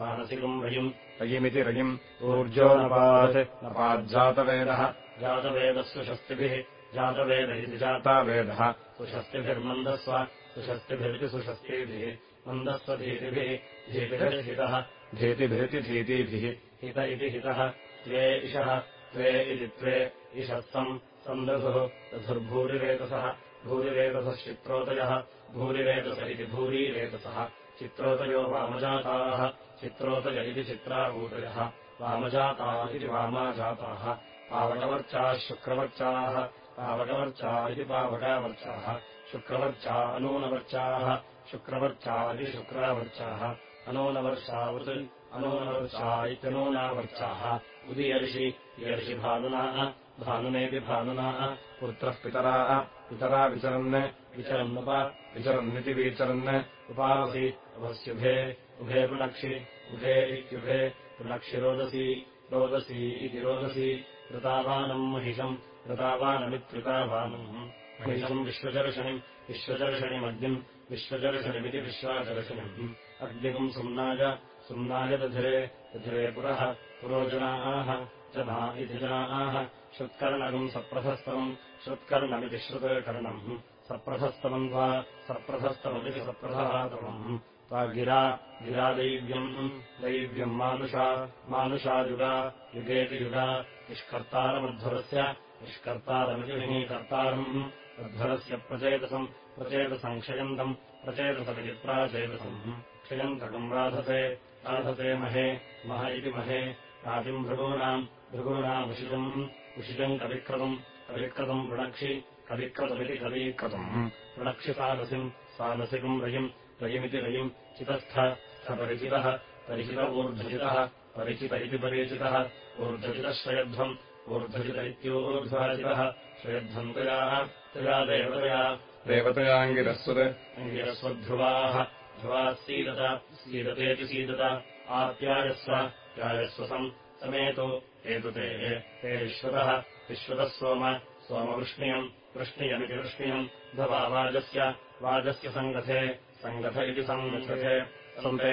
सानसिम् सानसिकम् रयिम्। रयिमिति रयिम्। ऊर्जो नपात् नपाज्जातवेदः जातवेदः। सुषस्तिभिः जातवेद इति जाता वेदः सुषस्तिभिर्मन्दस्व सुषस्तिभिरिति सुषस्तिभिः मन्दस्वधीतिभिः धीतिभिर्हितः। धीतिभिरितिधीतिभिः हित इति हितः। त्वे इषः त्वे इति त्वे इषः सम् सन्दधुः दधुर्भूरिरेतसः भूरिरेतसः चित्रोदयः भूरिरेतस इति भूरीरेतसः चित्रोदयो वामजाताः। चित्रोदय इति चित्राभूतयः। वामजाता इति वामाजाताः। पावकवर्चाः शुक्रवर्चाः। पावकवर्चा इति पावकावर्चाः। शुक्रवर्चा अनूनवर्चाः। शुक्रवर्चा इति शुक्रावर्चाः। अनूनवर्षावृत् अनूनवर्षा इत्यनूनावर्चाः। उदीयर्षि यर्षि भानुनाः भानुनाः पुत्रः पितराः पितरा विचरन् विचरन्नुप विचरन्निति विचरन् उपावसि अवस्युभे उभे पुनक्षि उभे इत्युभे पुनक्षि रोदसी इति रोदसी ऋतावानम् महिषम् ऋतावानमित्युतावानम् महिषम् विश्वचर्षणिम् विश्वचर्षणिमग्निम् विश्वचर्षणिमिति विश्वाचर्षणिम्। अग्निकम् सुम्नाय सुम्नाय दधिरे दधिरे पुरः पुरोजनाः जना इति जनाः श्रुत्कर्णकम् सप्रथस्तमम् श्रुत्कर्णमिति श्रुतकर्णम् सप्रथस्तमम् वा सप्रथस्तममिति सप्रथातमम् वा गिरा गिरा दैव्यम् दैव्यम् मानुषा मानुषायुगा युगेति युगा निष्कर्तारमध्वरस्य निष्कर्तारमिति कर्तारम्। तद्धरस्य प्रचेतसम् प्रचेतसम् क्षयन्तम् प्रचेतसमिति प्राचेतसम्। क्षयन्तकम् राधसे राधसे महे मह इति महे। रातिम् भृगूणाम् भृगूणामुषिजम् उषिजम् कविक्रतम् कविक्रतम् वृणक्षि कविक्रतमिति कवीक्रतम् वृणक्षि सारसिम् सारसिकम् रयिम् रयिमिति रयिम् चितस्थ स्थपरिचितः परिचित ऊर्ध्वजितः परिचित इति परिचितः ऊर्ध्वजितः श्रयध्वम् ऊर्ध्वजित इत्योर्ध्वाजितः श्रयध्वम् तया तया देवतया देवतयाङ्गिरस्वत् अङ्गिरस्वध्रुवाः ध्रुवाः सीदत सीदतेति सीदत आप्यायस्व प्यायस्वसम् समेतो हेतु ते ते विश्वतः विश्वतः सोम सोमवृष्ण्यम् वृष्णियमिति वृष्ण्यम् धवा वाजस्य वाजस्य सङ्गथे सङ्गथ इति सङ्गथे सन्ते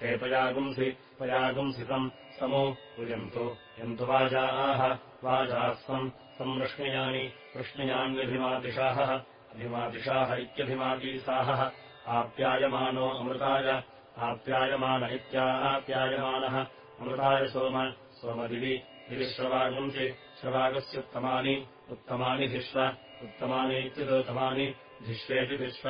ते पयागुंसि पयागुंसितम् समो उयन्तु यन्तु वाजाः वाजाः सम् संवृष्णयानि वृष्णयान्यभिमातिशाः अभिमातिशाः इत्यभिमातीसाहः आप्यायमानो अमृताय आप्यायमान इत्याप्यायमानः अमृताय सोम सोमदिवि दिवि श्रवागुंसि श्रवागस्युत्तमानि उत्तमानि उत्तमानि इत्युत्तमानि धिष्वेति विश्व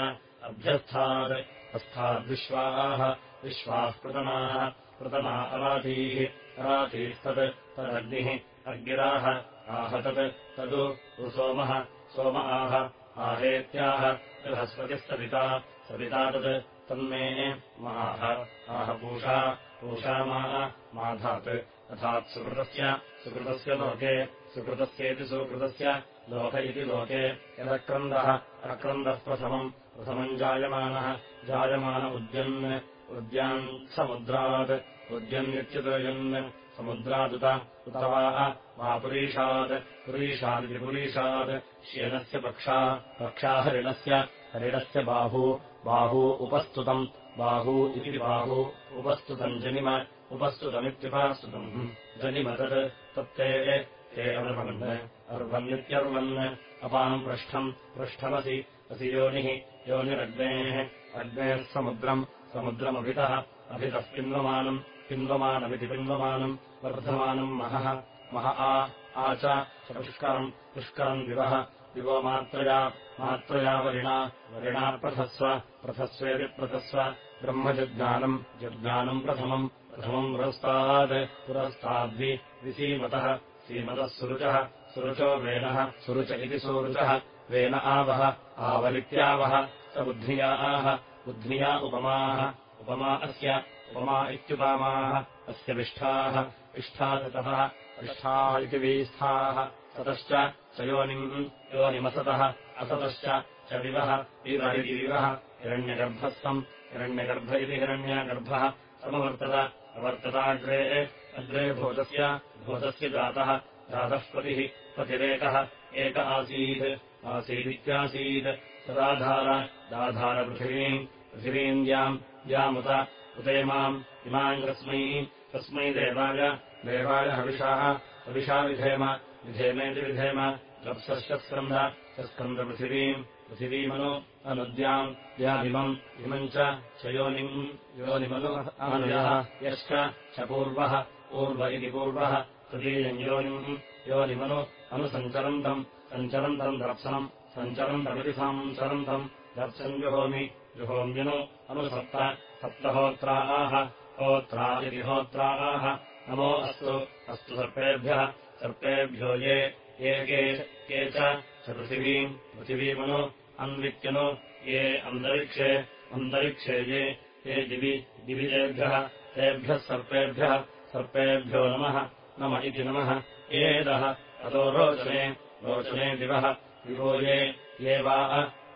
अभ्यर्थात् अस्थाद्विश्वाः विश्वाः प्रतमाः प्रतमा अरातीः अरातीस्तत् तदग्निः अग्निराः आह तत् तदु रुसोमः सोम आह आहेत्याह बृहस्पतिस्तविता सविता तत् तन्मे माह आह पूषा पूषा माधात् अर्थात् सुकृतस्य सुकृतस्य लोके सुकृतस्येति सुकृतस्य लोक इति लोके यदक्रन्दः अक्रन्दः प्रथमम् प्रथमम् जायमानः। जायमान उद्यन् उद्यान् समुद्रात्। उद्यन्नित्युदयन् समुद्रादुत उत वा पुरीषात्। पुरीषादिति पुरीषात्। श्येनस्य पक्षा पक्षा हरिणस्य हरिणस्य बाहू बाहू उपस्तुतम् बाहू इति बाहू उपस्तुतम् जनिम उपस्तुतमित्युपास्तुतम् जनिमतत् तत्ते ते अर्वन् अर्वन्नित्यर्वन् अपाम् पृष्ठम्। पृष्ठमसि। असि योनिः। योनिरग्नेः। अग्नेः समुद्रम्। समुद्रमभितः। अभितः पिन्वमानम्। पिन्वमानमिति पिन्वमानम्। वर्धमानम् महः। मह आ। च। पुष्करम् पुष्करम् दिवः दिवो मात्रया। मात्रया वरिणा। वरिणा प्रथस्व। प्रथस्वेति प्रथस्व। ब्रह्मजज्ञानम् जज्ञानम् प्रथमम् प्रथमम् पुरस्तात् पुरस्ताद्वि विसीमतः सीमतः सुरुचः सुरुचो वेनः सुरुच इति सुरुचः वेन आवः आवलित्यावः स बुद्ध्याः बुद्ध्या उपमाः उपमा अस्य उपमा इत्युपमाः अस्य विष्ठाः विष्ठाततः विष्ठाः इति वीस्थाः ततश्च च योनिम् योनिमसतः असतश्च च विवः विवः हिरण्यगर्भः सम् हिरण्यगर्भ इति हिरण्यगर्भः समवर्तत अवर्तताग्रे अग्रे भूतस्य भूतस्य जातः जातः पतिः पतिरेकः एक आसीत् आसीदित्यासीत् तदाधार दाधारपृथिवीम् पृथिवीम् द्याम् द्यामुत उतेमाम् इमाम् कस्मै तस्मै देवाय देवाय हविषाः हविषा विधेम विधेमेति विधेम लप्सश्चस्कन्ध चस्कन्धपृथिवीम् पृथिवीमनु अनुद्याम् द्यामिमम् इमम् च योनिम् योनिमनु अनुयः यश्च च पूर्वः इति पूर्वः तृतीयम् योनिम् योनिमनु अनुसञ्चरन्तम् सञ्चरन्तम् दर्शनम् सञ्चरन्तमिति संचरन्तम् दर्शम् जुहोमि जुहोम्यनु अनुसप्त सप्तहोत्राः होत्रा इति होत्राः नमो अस्तु अस्तु सर्पेभ्यः सर्पेभ्यो ये ये के के च पृथिवीम् पृथिवीमनु अन्वित्यनु ये अन्तरिक्षे अन्तरिक्षे ये ये दिवि दिविजेभ्यः तेभ्यः सर्पेभ्यः सर्पेभ्यो नमः नम इति नमः। एदः अतो रोचने रोचने दिवः दिवो ये ये वा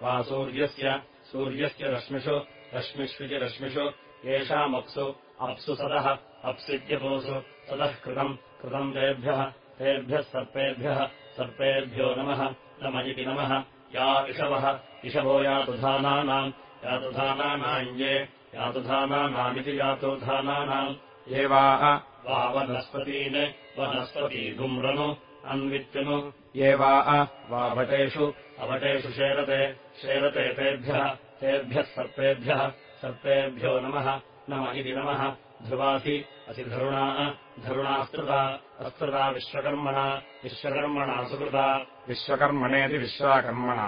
वा सूर्यस्य सूर्यस्य रश्मिषु रश्मिष्विति रश्मिषु येषामप्सु अप्सु सदः अप्सित्यपोसु सदः कृतम् कृतम् तेभ्यः तेभ्यः सर्पेभ्यः सर्पेभ्यो नमः नम इति नमः या इषवः इषवो यातुधानानाम् यातुधानानाम् ये यातुधानानामिति यातुधानानाम् ये वा वनस्पतीन् वनस्पतीगुम्रनु अन्वित्यनु। ये वा भटेषु। अवटेषु शेरते शेरते तेभ्यः तेभ्यः सर्पेभ्यः सर्पेभ्यो नमः नम इति नमः। ध्रुवासि असि धरुणा धरुणास्त अस्त्रुता अस्त्रुता विश्वकर्मणा विश्वकर्मणा सुकृता विश्वकर्मणेति विश्वाकर्मणा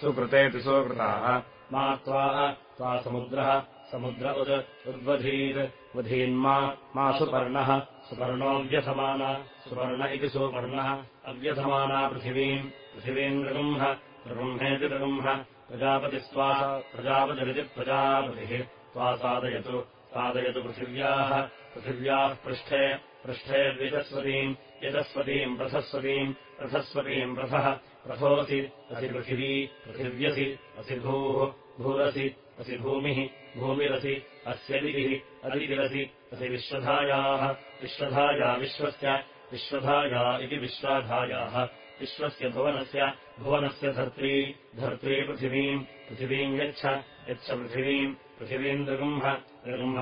सुकृतेति सुकृताः। मा त्वा समुद्रः समुद्र उद् उद्वधीर् वधीन्मा मा सुपर्णः सुपर्णोऽव्यथमान सुपर्ण इति सुपर्णः अव्यथमाना पृथिवीम्। ऋगुम्ह ऋगुम्हेति ऋगुम्ह प्रजापतिस्त्वा प्रजापतिरिति प्रजापतिः। त्वा सादयतु सादयतु पृथिव्याः पृथिव्याः पृष्ठे पृष्ठे द्विजस्वतीम् यजस्वतीम् प्रथस्वतीम् रथस्वतीम् रथः रथोऽसि असि पृथिवी पृथिव्यसि असि भूः भूरसि असि भूमिः भूमिरसि अस्य दितिः अदितिरसि असि विश्वधायाः। विश्वधाया विश्वस्य विश्वधाया इति विश्वाधायाः। विश्वस्य भुवनस्य भुवनस्य धर्त्री धर्त्री पृथिवीम् पृथिवीम् यच्छ यच्छ पृथिवीम् पृथिवीम् ऋगुम्ह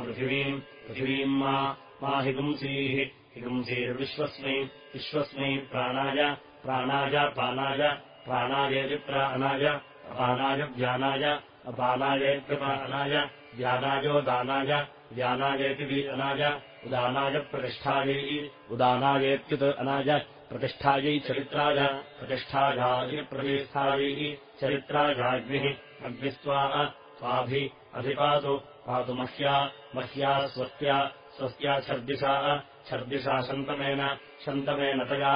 पृथिवीम् पृथिवीम् मा हिगुंसीः हिगुंसीर्विश्वस्मै विश्वस्मै प्राणाय प्राणाय पानाय प्राणायेति प्राणाय अपानाय व्यानाय अपानायेत्यपानाय व्यानायोदानाय व्यानायेति वीनाय उदानाय प्रतिष्ठायै उदानायेत्युत् अनाय प्रतिष्ठायै चरित्राय प्रतिष्ठायायै प्रतिष्ठायै चरित्रायाग्निः अग्निस्त्वा त्वाभि अधिपातु पातु मह्या मह्या स्वस्त्या स्वस्त्या छर्दिषा छर्दिषा शन्तमेन शन्तमेन तया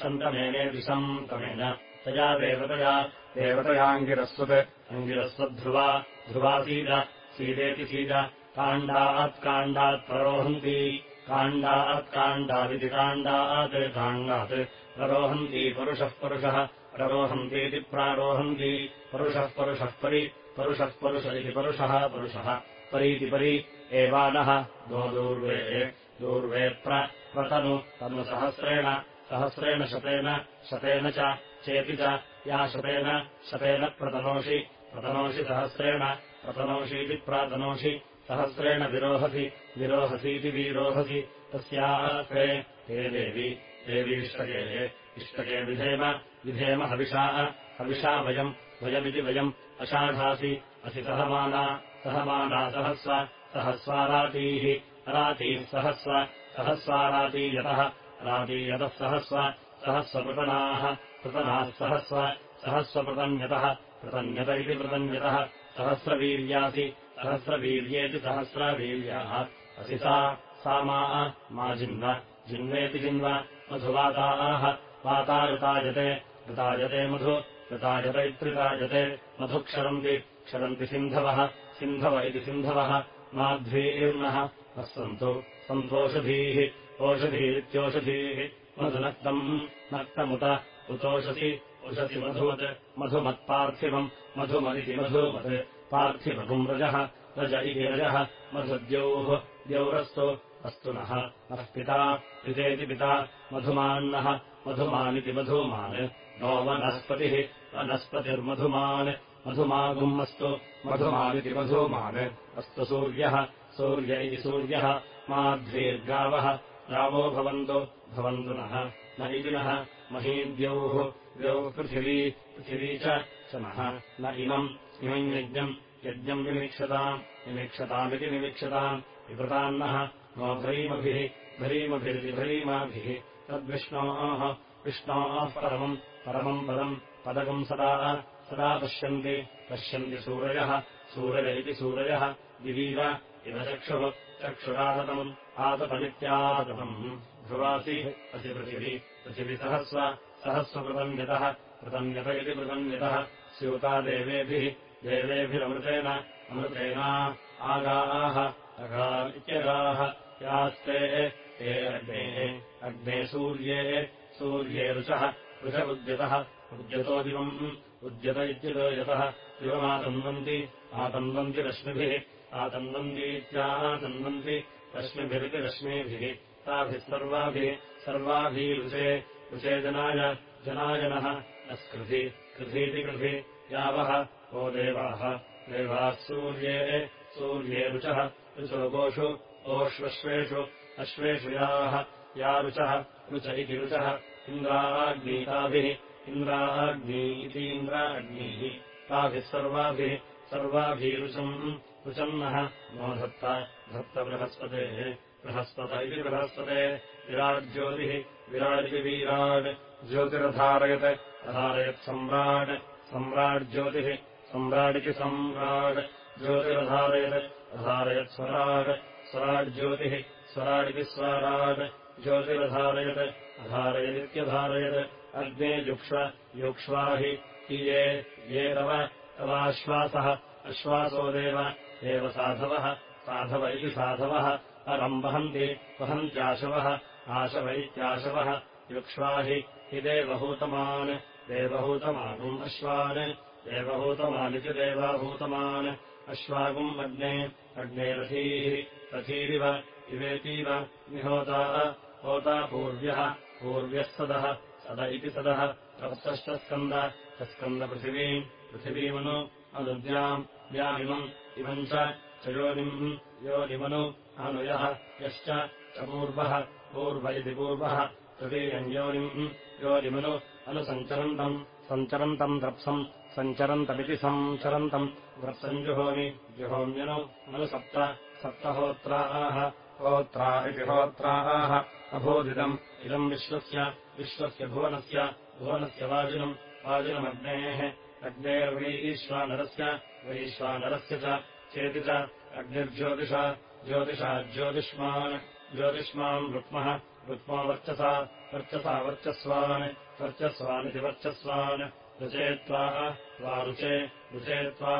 शन्तमेनेति शन्तमेन तया देवतया देवतयाङ्गिरस्वत् अङ्गिरस्वद्ध्रुवा ध्रुवा सीद सीदेति सीद। काण्डात् काण्डात् प्ररोहन्ति काण्डात् काण्डादिति काण्डात् काण्डात् प्ररोहन्ति परुषः परुषः प्ररोहन्तीति प्रारोहन्ति परुषः परुषः परि परुषः परुष इति परुषः परुषः परीति परि एवानः दो दूर्वे दूर्वे प्रतनु तनु सहस्रेण सहस्रेण शतेन शतेन च चेति च या शतेन शतेन प्रतनोषि प्रतनोषि सहस्रेण प्रतनोषीति प्रातनोषि सहस्रेण विरोहसि विरोहसीति विरोहसि तस्याः हे देवि देवीष्टके इष्टके विधेम विधेम हविषाः हविषा वयम् वयमिति वयम् अषाढासि असि सहमाना सहमाना सहस्व सहस्वारातीः रातीः सहस्व सहस्वारातीयतः रातीयतः सहस्व सहस्वपृतनाः पृतनाः सहस्व सहस्वपृतन्यतः पृतन्यत इति पृतन्यतः सहस्रवीर्यासि सहस्रवीर्येति सहस्रवीर्याः। असि सा मा जिन्व जिन्वेति जिन्व मधुवाताः वाता ऋतायते ऋतायते मधु ऋतायत इत्युतायते मधु क्षरन्ति सिन्धवः सिन्धव इति सिन्धवः माध्वीर्णः नः सन्तु सन्तोषधीः ओषधीरित्योषधीः मधुनक्तम् नक्तमुत उतोषसि मधुमत्पार्थिवम् मधुमदिति मधुमत् पार्थिवगुम् रजः रज इति रजः मधुद्यौः द्यौरस्तु अस्तु नः नः पिता पितेति पिता मधुमान्नः मधुमानिति मधुमान् नो वनस्पतिः वनस्पतिर्मधुमान् मधुमागुम् अस्तु मधुमानिति मधुमान् अस्तु सूर्यः सूर्य इति सूर्यः माध्वीर्गावः गावो भवन्तु भवन्तु नः न इति नः महीद्यौः द्यौः पृथिवी पृथिवी च नः न इमम् इमम् यज्ञम् यज्ञम् विमीक्षताम् विमीक्षतामिति निवीक्षताम् विवृतान्नः नो भ्रीमभिः भ्रीमभिरिति भ्रीमाभिः तद्विष्णोः विष्णोः परमम् परमम् पदम् पदकम् सदा सदा पश्यन्ति पश्यन्ति सूरयः सूरय इति सूरयः दिवीर इव चक्षुः चक्षुराततम् आतपमित्यातपम् ध्रुवासि असि पृथिवी। पृथिविसहस्व सहस्वकृतन्यतः कृतन्यत इति कृतन्यतः स्यूता देवेभिः देवेभिरमृतेन अमृतेना आगाः। अगा इत्यगाः यास्ते अग्नेः अग्ने सूर्ये सूर्ये ऋषः ऋष उद्यतः। उद्यतो दिवम् उद्यत इत्यतो यतः दिवमातन्वन्ति आतन्वन्ति रश्मिभिः आतन्वन्तीत्यातन्वन्ति रश्मिभिरिति रश्मिभिः ताभिः सर्वाभिः सर्वाभिरुचे। ऋषे जनाय। जनायनः। अस्कृधि कृधीति कृधि। यावः। ओ देवाः। देवाः सूर्ये। सूर्ये रुचः। ऋचो गोषु। ओष्वश्वेषु अश्वेषु याः। या रुचः। रुच इति रुचः। इन्द्राग्नीताभिः। इन्द्राग्नी। इतीन्द्राग्नीः ताभिः सर्वाभिः। सर्वाभिरुचम् रुचम् नः धत्त धत्त बृहस्पतेः, बृहस्पत इति बृहस्पते। विराज्योतिः विराडिति वीराड् ज्योतिरधारयत् अधारयत्सम्राट् सम्राड्ज्योतिः सम्राडिति सम्राट् ज्योतिरधारयत् अधारयत्स्वराट् स्वराड्ज्योतिः स्वराडिति स्वराट् ज्योतिरधारयत् अधारयदित्यधारयत् अग्ने युक्ष्व युक्ष्वा हि ये ये तव तवाश्वासः, अश्वासो देव। एव साधवः। साधव इति साधवः। परम् वहन्ति वहन्त्याशवः। आशव इत्याशवः। युक्ष्वा हि देवहूतमान् देवहूतमानुम् अश्वान्। देवहूतमानिति देवाभूतमान्। अश्वागुम् अग्ने अग्ने रथीः रथीरिव इवेतीव निहोता होता पूर्व्यः। पूर्व्यः सदः सद इति सदः। तपस्तस्कन्द तस्कन्दपृथिवीम् पृथिवीमनु अनुद्याम् व्यामिमम् इमम् योनिम् योनिमनु अनुयः यश्च च पूर्वः पूर्व इति पूर्वः तृतीयम् योनिम् योनिमनु अनुसञ्चरन्तम् सञ्चरन्तम् द्रप्सम् सञ्चरन्तमिति सञ्चरन्तम् द्रप्सम् जुहोमि जुहोम्यनु अनु सप्त सप्तहोत्राः होत्रा इति होत्राः अभूदिदम् इदम् विश्वस्य विश्वस्य भुवनस्य भुवनस्य वाजिनम् वाजिनमग्नेः अग्नेर्वैश्वानरस्य वैश्वानरस्य च चेति च अग्निर्ज्योतिषा ज्योतिषा ज्योतिष्मान् ज्योतिष्मान् रुक्मः रुक्मो वर्चसा वर्चसा वर्चस्वान् वर्चस्वानिति वर्चस्वान् रुचेत्वा त्वा रुचे रुचेत्वा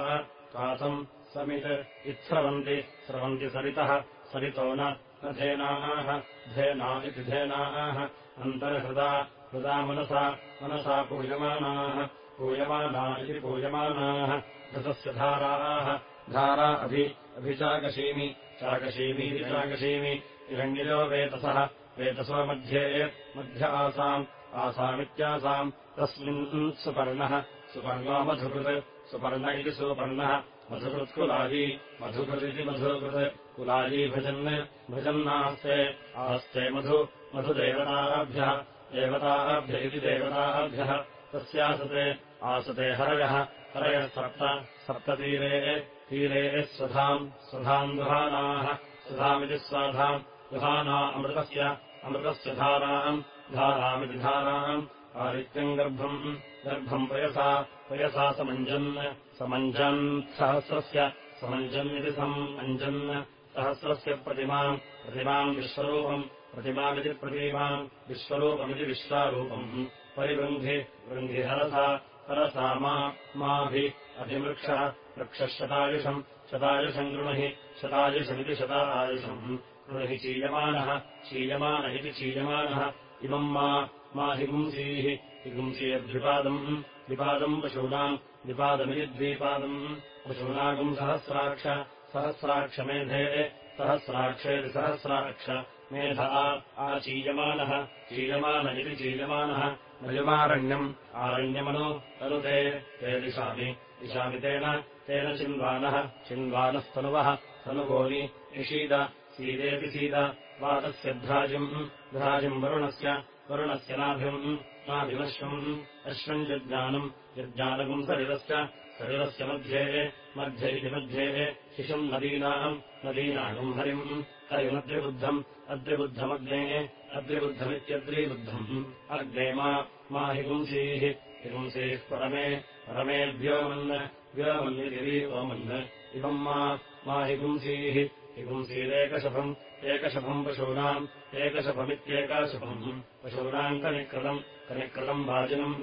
त्वातम् समित् इत्स्रवन्ति स्रवन्ति सरितः सरितो न धेनाः धेना इति धेनाः अन्तर्हृदा हृदा मनसा मनसा पूयमानाः पूयमाना इति पूयमानाः। घृतस्य धाराः। धारा अभि अभिचाकशीमि। चाकशीमीति चाकशीमि। हिरण्यजो वेतसः। वेतसो मध्ये मध्य आसाम्। आसामित्यासाम्। तस्मिन् सुपर्णः। सुपर्णो मधुकृत्। सुपर्ण इति सुपर्णः। मधुकृत्कुलाली मधुकृतिति मधुकृत्। कुलाली भजन् भजन्नास्ते। आस्ते मधु मधुदेवताभ्यः। देवताभ्य इति देवताभ्यः तस्यासते आसते हरयः। हरयः सप्त सप्ततीरे तीरे स्वधाम् स्वधाम् दुहानाः। सुधामिति स्वाधाम् दुहाना अमृतस्य अमृतस्य धाराम् धारामिति धाराम्। आदित्यम् गर्भम् गर्भम् पयसा पयसा समञ्जन् समञ्जन् सहस्रस्य समञ्जन्निति समञ्जन् सहस्रस्य प्रतिमाम् प्रतिमाम् विश्वरूपम् प्रतिमामिति प्रतिमाम् विश्वरूपमिति विश्वारूपम् परिवृन्धि वृन्धि हरसा हरसा माभि अभिमृक्षः वृक्षः शतायुषम् शतायुषम् गृणहि शतायुषमिति शतायुषम्। गृणहि चीयमानः चीयमान इति चीयमानः। इमम् मा हिगुंसीः हिगुंसीर्द्विपादम् द्विपादम् पशूनाम् द्विपादमिति द्विपादम्। पशूनागुम् सहस्राक्ष सहस्राक्षमेधे सहस्राक्षेति सहस्राक्ष मेध आचीयमानः चीयमान इति चीयमानः नयुमारण्यम् आरण्यमनु तनुते ते दिशामि। दिशामि तेन तेन चिन्वानः चिन्वानस्तनुवः। तनुगोनि निषीद सीदेति सीद वातस्य भ्राजिम् भ्राजिम् वरुणस्य वरुणस्य नाभिम् नाभिमश्वम् अश्वम् यज्ञानम् यज्ञानकम् सरिरस्य सरिरस्य मध्ये मध्ये इति मध्ये शिशुम् नदीनाम् नदीनागम् हरिम् हरिमद्रिबुद्धम् अद्रिबुद्धमग्नेः अद्रिबुद्धमित्यद्रिबुद्धम् अग्ने मा हिपुंसीः हिपुंसीः परमे परमे व्योमन् व्योमन्निति ओमन् इमम् मा हिपुंसीः हिपुंसीदेकशभम् एकशभम् पशूनाम् एकशभमित्येकाशभम् पशूनाम् कनिकृतम् कनिकृतम् वाजिनम्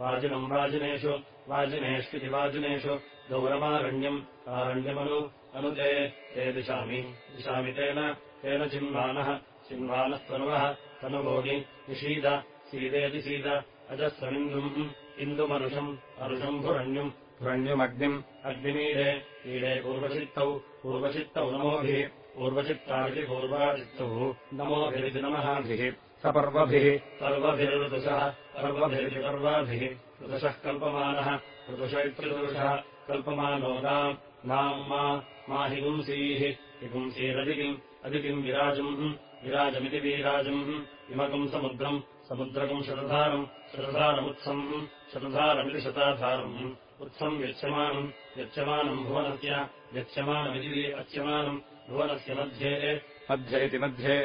वाजिनम् वाजिनेषु वाजिनेष्विति वाजिनेषु। गौरमारण्यम् आरण्यमनु अनुते ते दिशामि दिशामि तेन तेन चिन्वानः चिन्वानस्तनुवः तनुभोगि निषीद सीदेति सीद अजस्वमिन्दुम् इन्दुमनुषम् अरुषम् भुरण्यम् भुरण्यमग्निम् अग्निमीरे ईडे पूर्वचित्तौ पूर्वचित्तौ नमोभिः पूर्वचित्तादिति पूर्वाचित्तौ नमोभिरिति नमःभिः सपर्वभिः पर्वभिर्ऋतुषः पर्वभिरिति पर्वाभिः ऋतुषः कल्पमानः इत्यऋतुषः कल्पमानो नाम् नाम् मा हिपुंसीः हिपुंसीरदितिम् अदितिम् विराजम् विराजमिति वीराजम् इमकम् समुद्रम् समुद्रकम् शतधारम् शतधारमुत्सम् शतधारमिति शताधारम् उत्सम् यच्छमानम् यच्छमानम् भुवनस्य यच्छमानमिति अच्यमानम् भुवनस्य मध्ये मध्ये इति मध्ये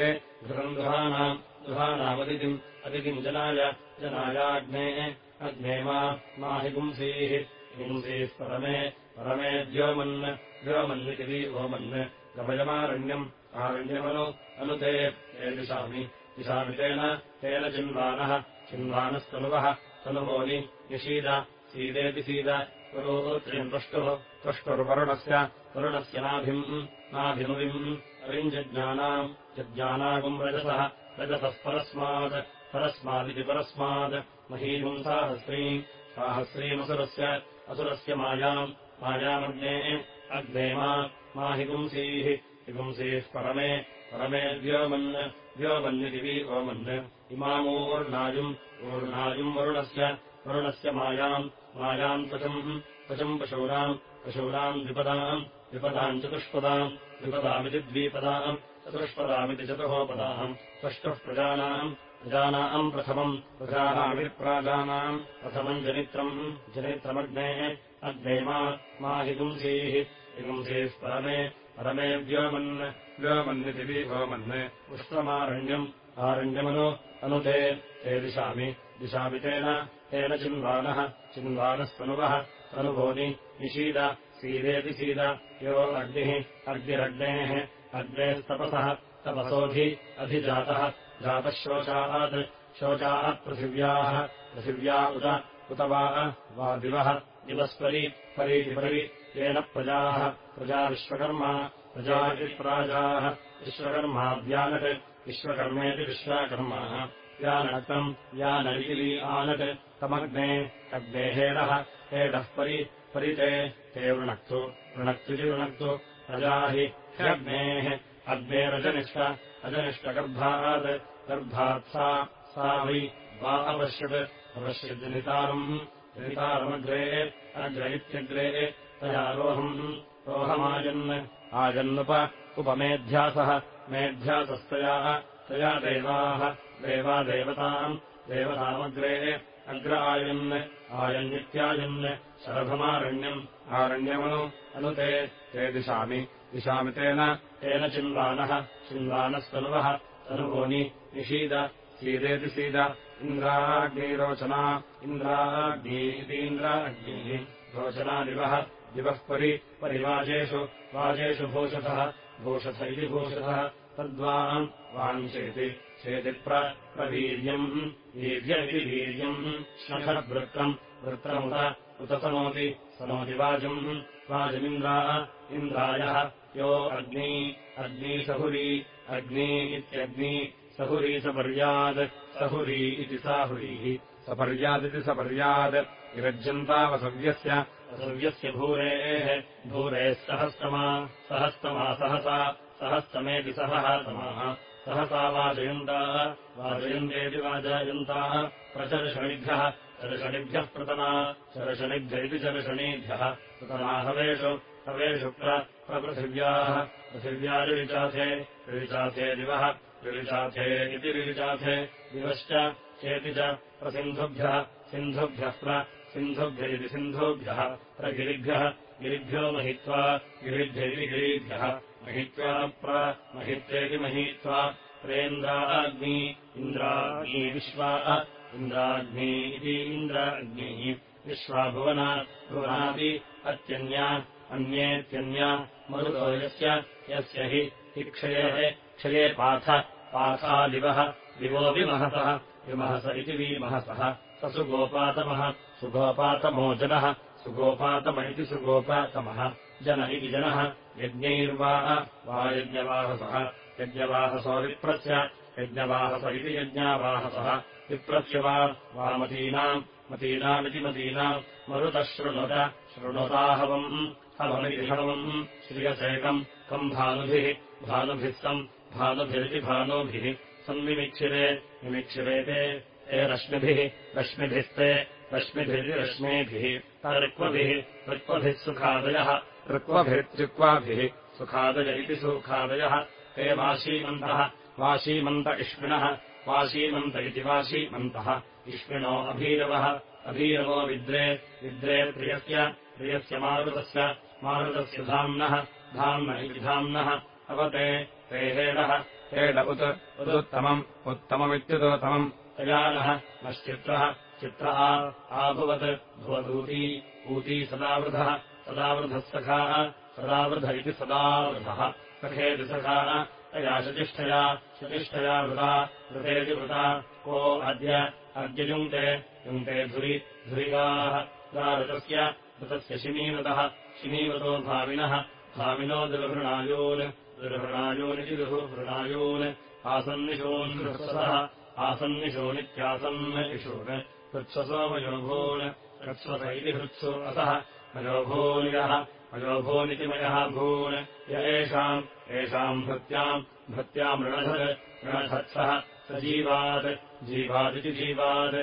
घृतम् दुहानाम् दुहानामदितिम् अदितिम् जनाय जनायाग्नेः अग्ने मा हि पुंसीः हिंसीः परमे परमे द्योमन् द्योमन्निति ओमन् गभयमारण्यम् आरण्यमनु अनु ते ते दिशामि दिशामि तेन चिन्वानः चिन्वानस्तनुवः तनुभोनि निषीद सीदेति सीद पुरोत्रिम् प्रष्टुः प्रष्टुर्वरुणस्य वरुणस्य नाभिम् नाभिमुविम् अविञ्जज्ञानाम् यज्ञानागुम् रजसः। रजसः परस्मात् परस्मादिति परस्मात्। महीयुम् साहस्रीम्। साहस्रीमसुरस्य असुरस्य मायाम्। मायामग्नेः अग्ने मा हि पुंसीः हिपुंसीः परमे परमे व्योमन् व्योमन्निति वि ओमन् इमामूर्णायुम् ऊर्णायुम् वरुणस्य वरुणस्य मायाम् मायाम् त्वचम् त्वचम् पशूनाम् पशूनाम् द्विपदाम् द्विपदाम् चतुष्पदाम् द्विपदामिति द्विपदाम् चतुष्पदामिति चतुरोपदाम् त्वष्टुः प्रजानाम् प्रजानाम् प्रथमम् प्रजानामिप्राजानाम् प्रथमम् जनित्रम् जनित्रमग्नेः अग्ने मा हि पुंसीः हिपुंसीः परमे परमे व्योमन् व्योमन्निति वि ओमन् उष्णमारण्यम् आरण्यमनु अनु ते दिशामि। दिशामि तेन तेन चिन्वानः। चिन्वानस्तनुवः तनुभोनि निषीद सीदेति सीद यो अग्निः अग्निरग्नेः अग्नेस्तपसः तपसोऽधि अधिजातः जातः शोचात् शोचात् पृथिव्याः पृथिव्या उत उत वा दिवः दिवस्परि परीति येन प्रजाः प्रजा विश्वकर्मा प्रजा इति प्राजाः विश्वकर्माव्यानट् विश्वकर्मेति विश्वाकर्माः। व्यानक्तम् व्यानलिलि आनट् तमग्ने अग्ने हेडः हेडः परि परिते ते वृणक्तु वृणक्तुति वृणक्तु। प्रजा हि ह्यग्नेः अग्नेरजनिष्ठ अजनिष्टगर्भात् गर्भात् सा सा वै वा नितारमग्रे अग्र इत्यग्रे तया रोहम् रोहमायन् आयन्नुप उपमेध्यासः। मेध्यासस्तया तया देवाः। देवा देवताम् देवतामग्रे अग्र आयन्। आयन्नित्यायन्। शरभमारण्यम्। आरण्यमनु अनु ते दिशामि। दिशामि तेन। तेन चिन्वानः। चिन्वानस्तनुवः। तनुभोनि निषीद। सीदेति सीद। इन्द्राग्निरोचना। इन्द्राग्नीतीन्द्राग्निः रोचनादिवः दिवः परि परिवाजेषु वाजेषु भूषथः भूषथ इति भूषथः तद्वाम् वाम् चेति चेति प्रवीर्यम् वीर्यमिति वीर्यम् श्नखद्वृत्तम् वृत्तमुत उत तनोति तनोति वाजम् वाजमिन्द्रा इन्द्रायः यो अग्नी अग्नीसहुरी अग्नी इत्यग्नि सहुरी सपर्याद् सहुरी इति साहुरीः सपर्यादिति सपर्याद् विरज्यन्तावसव्यस्य असव्यस्य भूरेः। भूरेः सहस्तमा सहस्तमा सहसा। सहस्तमेति सहः समाः सहसा वाजयन्ताः। वाजयन्तेति वाजायन्ताः। प्रचर्षणिभ्यः। चर्षणिभ्यः प्रतना चर्षणिभ्य इति चर्षणीभ्यः। प्रतना हवेषु। प्रपृथिव्याः। पृथिव्या ऋचाथे ऋचाथे दिवः। ऋचाथे इति ऋचाथे दिवश्च। चेति च प्रसिन्धुभ्यः। सिन्धुभ्यः प्र सिन्धुभ्य इति सिन्धुभ्यः प्रगिरिभ्यः गिरिभ्यो महित्वा गिरिभ्यैति गिरीभ्यः महित्वा प्रमहित्येति महीत्वा प्रेन्द्राग्नि इन्द्राग्नी विश्वा इन्द्राग्नि इति इन्द्राग्निः विश्वा भुवना भुवनादि अत्यन्या अन्येत्यन्या मरुतो यस्य यस्य हि हि क्षयेः क्षये पाथ पाथादिवः दिवो विमहसः विमहस इति विमहसः स सुगोपातमः सुगोपातमो जनः सुगोपातम इति सुगोपातमः। जन इति जनः। यज्ञैर्वा वा यज्ञवाहसः। यज्ञवाहसो विप्रस्य। यज्ञवाहस इति यज्ञावाहसः। विप्रस्य वा वामतीनाम् मतीनामिति मतीनाम्। मरुतः शृणुत शृणुताहवम्। हवमिति हवम्। श्रियसेकम्। कम् भानुभिः। सम्। भानुभिरिति भानुभिः। संविमिक्षिरे विमिक्षिरे ते रश्मिभिः रश्मिभिस्ते रश्मिभिरिति रश्मिभिः तर्क्वभिः ऋक्वभिः सुखादयः ऋक्वभिर्त्युक्वाभिः सुखादय इति सुखादयः। ते वाशीमन्तः वाशीमन्त इष्मिणः वाशीमन्त इति वाशीमन्तः। इष्मिणो अभीरवः अभीरवो विद्रे विद्रे प्रियस्य प्रियस्य मारुतस्य मारुतस्य धाम्नः धाम्न इति धाम्नः। अवते ते हेडः हेड उत् उदुत्तमम् उत्तममित्युदोत्तमम् तयानः नश्चित्रः चित्र आभुवत् भवदूती ऊती सदावृधः सदावृधः सखाः सदावृध इति सदावृधः। सखेति सखाः तया शतिष्ठया शतिष्ठया वृता वृतेति वृता को अद्य अद्य युङ्क्ते युङ्क्ते धुरि धुरिगाः। ऋतस्य ऋतस्य शिमीवतः शिमीवतो भाविनः भाविनो दुर्हृणायून् दुर्हृणायूनिति दुर्हृणायून् आसन्निशून् कृत्सः आसन्निशूनित्यासन् इषून् कृत्ससो मयोभून् कृत्सस इति हृत्सु असः मयोभूनियः मयोभूनिति मयः भून् य एषाम् येषाम् भृत्याम् भृत्याम् ऋणधत् ऋणधत्सः स जीवात् जीवादिति जीवात्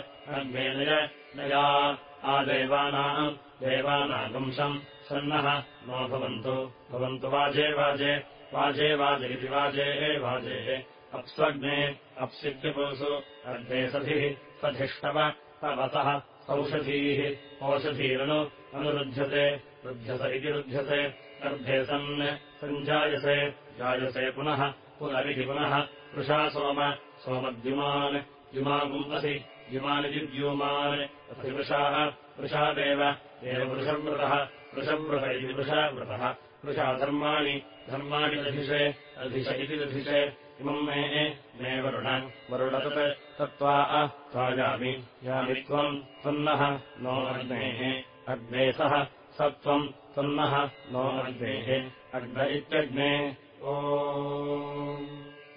नया आदेवानाम् देवानागंशम् सन्नः नो भवन्तु भवन्तु वाजे वाजे वाजे वाजे इति वाजे वाजे अप्स्वग्ने अप्सिद्यपुरुषु अर्धे सधिः सधिष्टव तवसः औषधीः ओषधीरनु अनुरुध्यते रुध्यस इति रुध्यसे अर्धे सन् सञ्जायसे जायसे पुनः पुनरिति पुनः वृषा सोम सोमद्युमान् द्युमागुम्पसि द्युमानिति द्यूमान् असि वृषाः वृषादेव एव वृषव्रतः वृषव्रत इति वृषाव्रतः वृषाधर्माणि धर्माणि दधिषे अधिष इति दधिषे इमम् मे मे वरुण वरुणतत् तत्त्वा त्वायामि यामि त्वम् त्वन्नः नो अग्नेः। अग्ने सः स त्वम् त्वन्नः नो अग्नेः। अग्न इत्यग्ने। ओ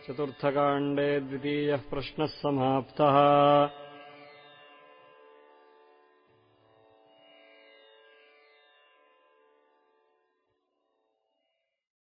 चतुर्थकाण्डे द्वितीयः प्रश्नः समाप्तः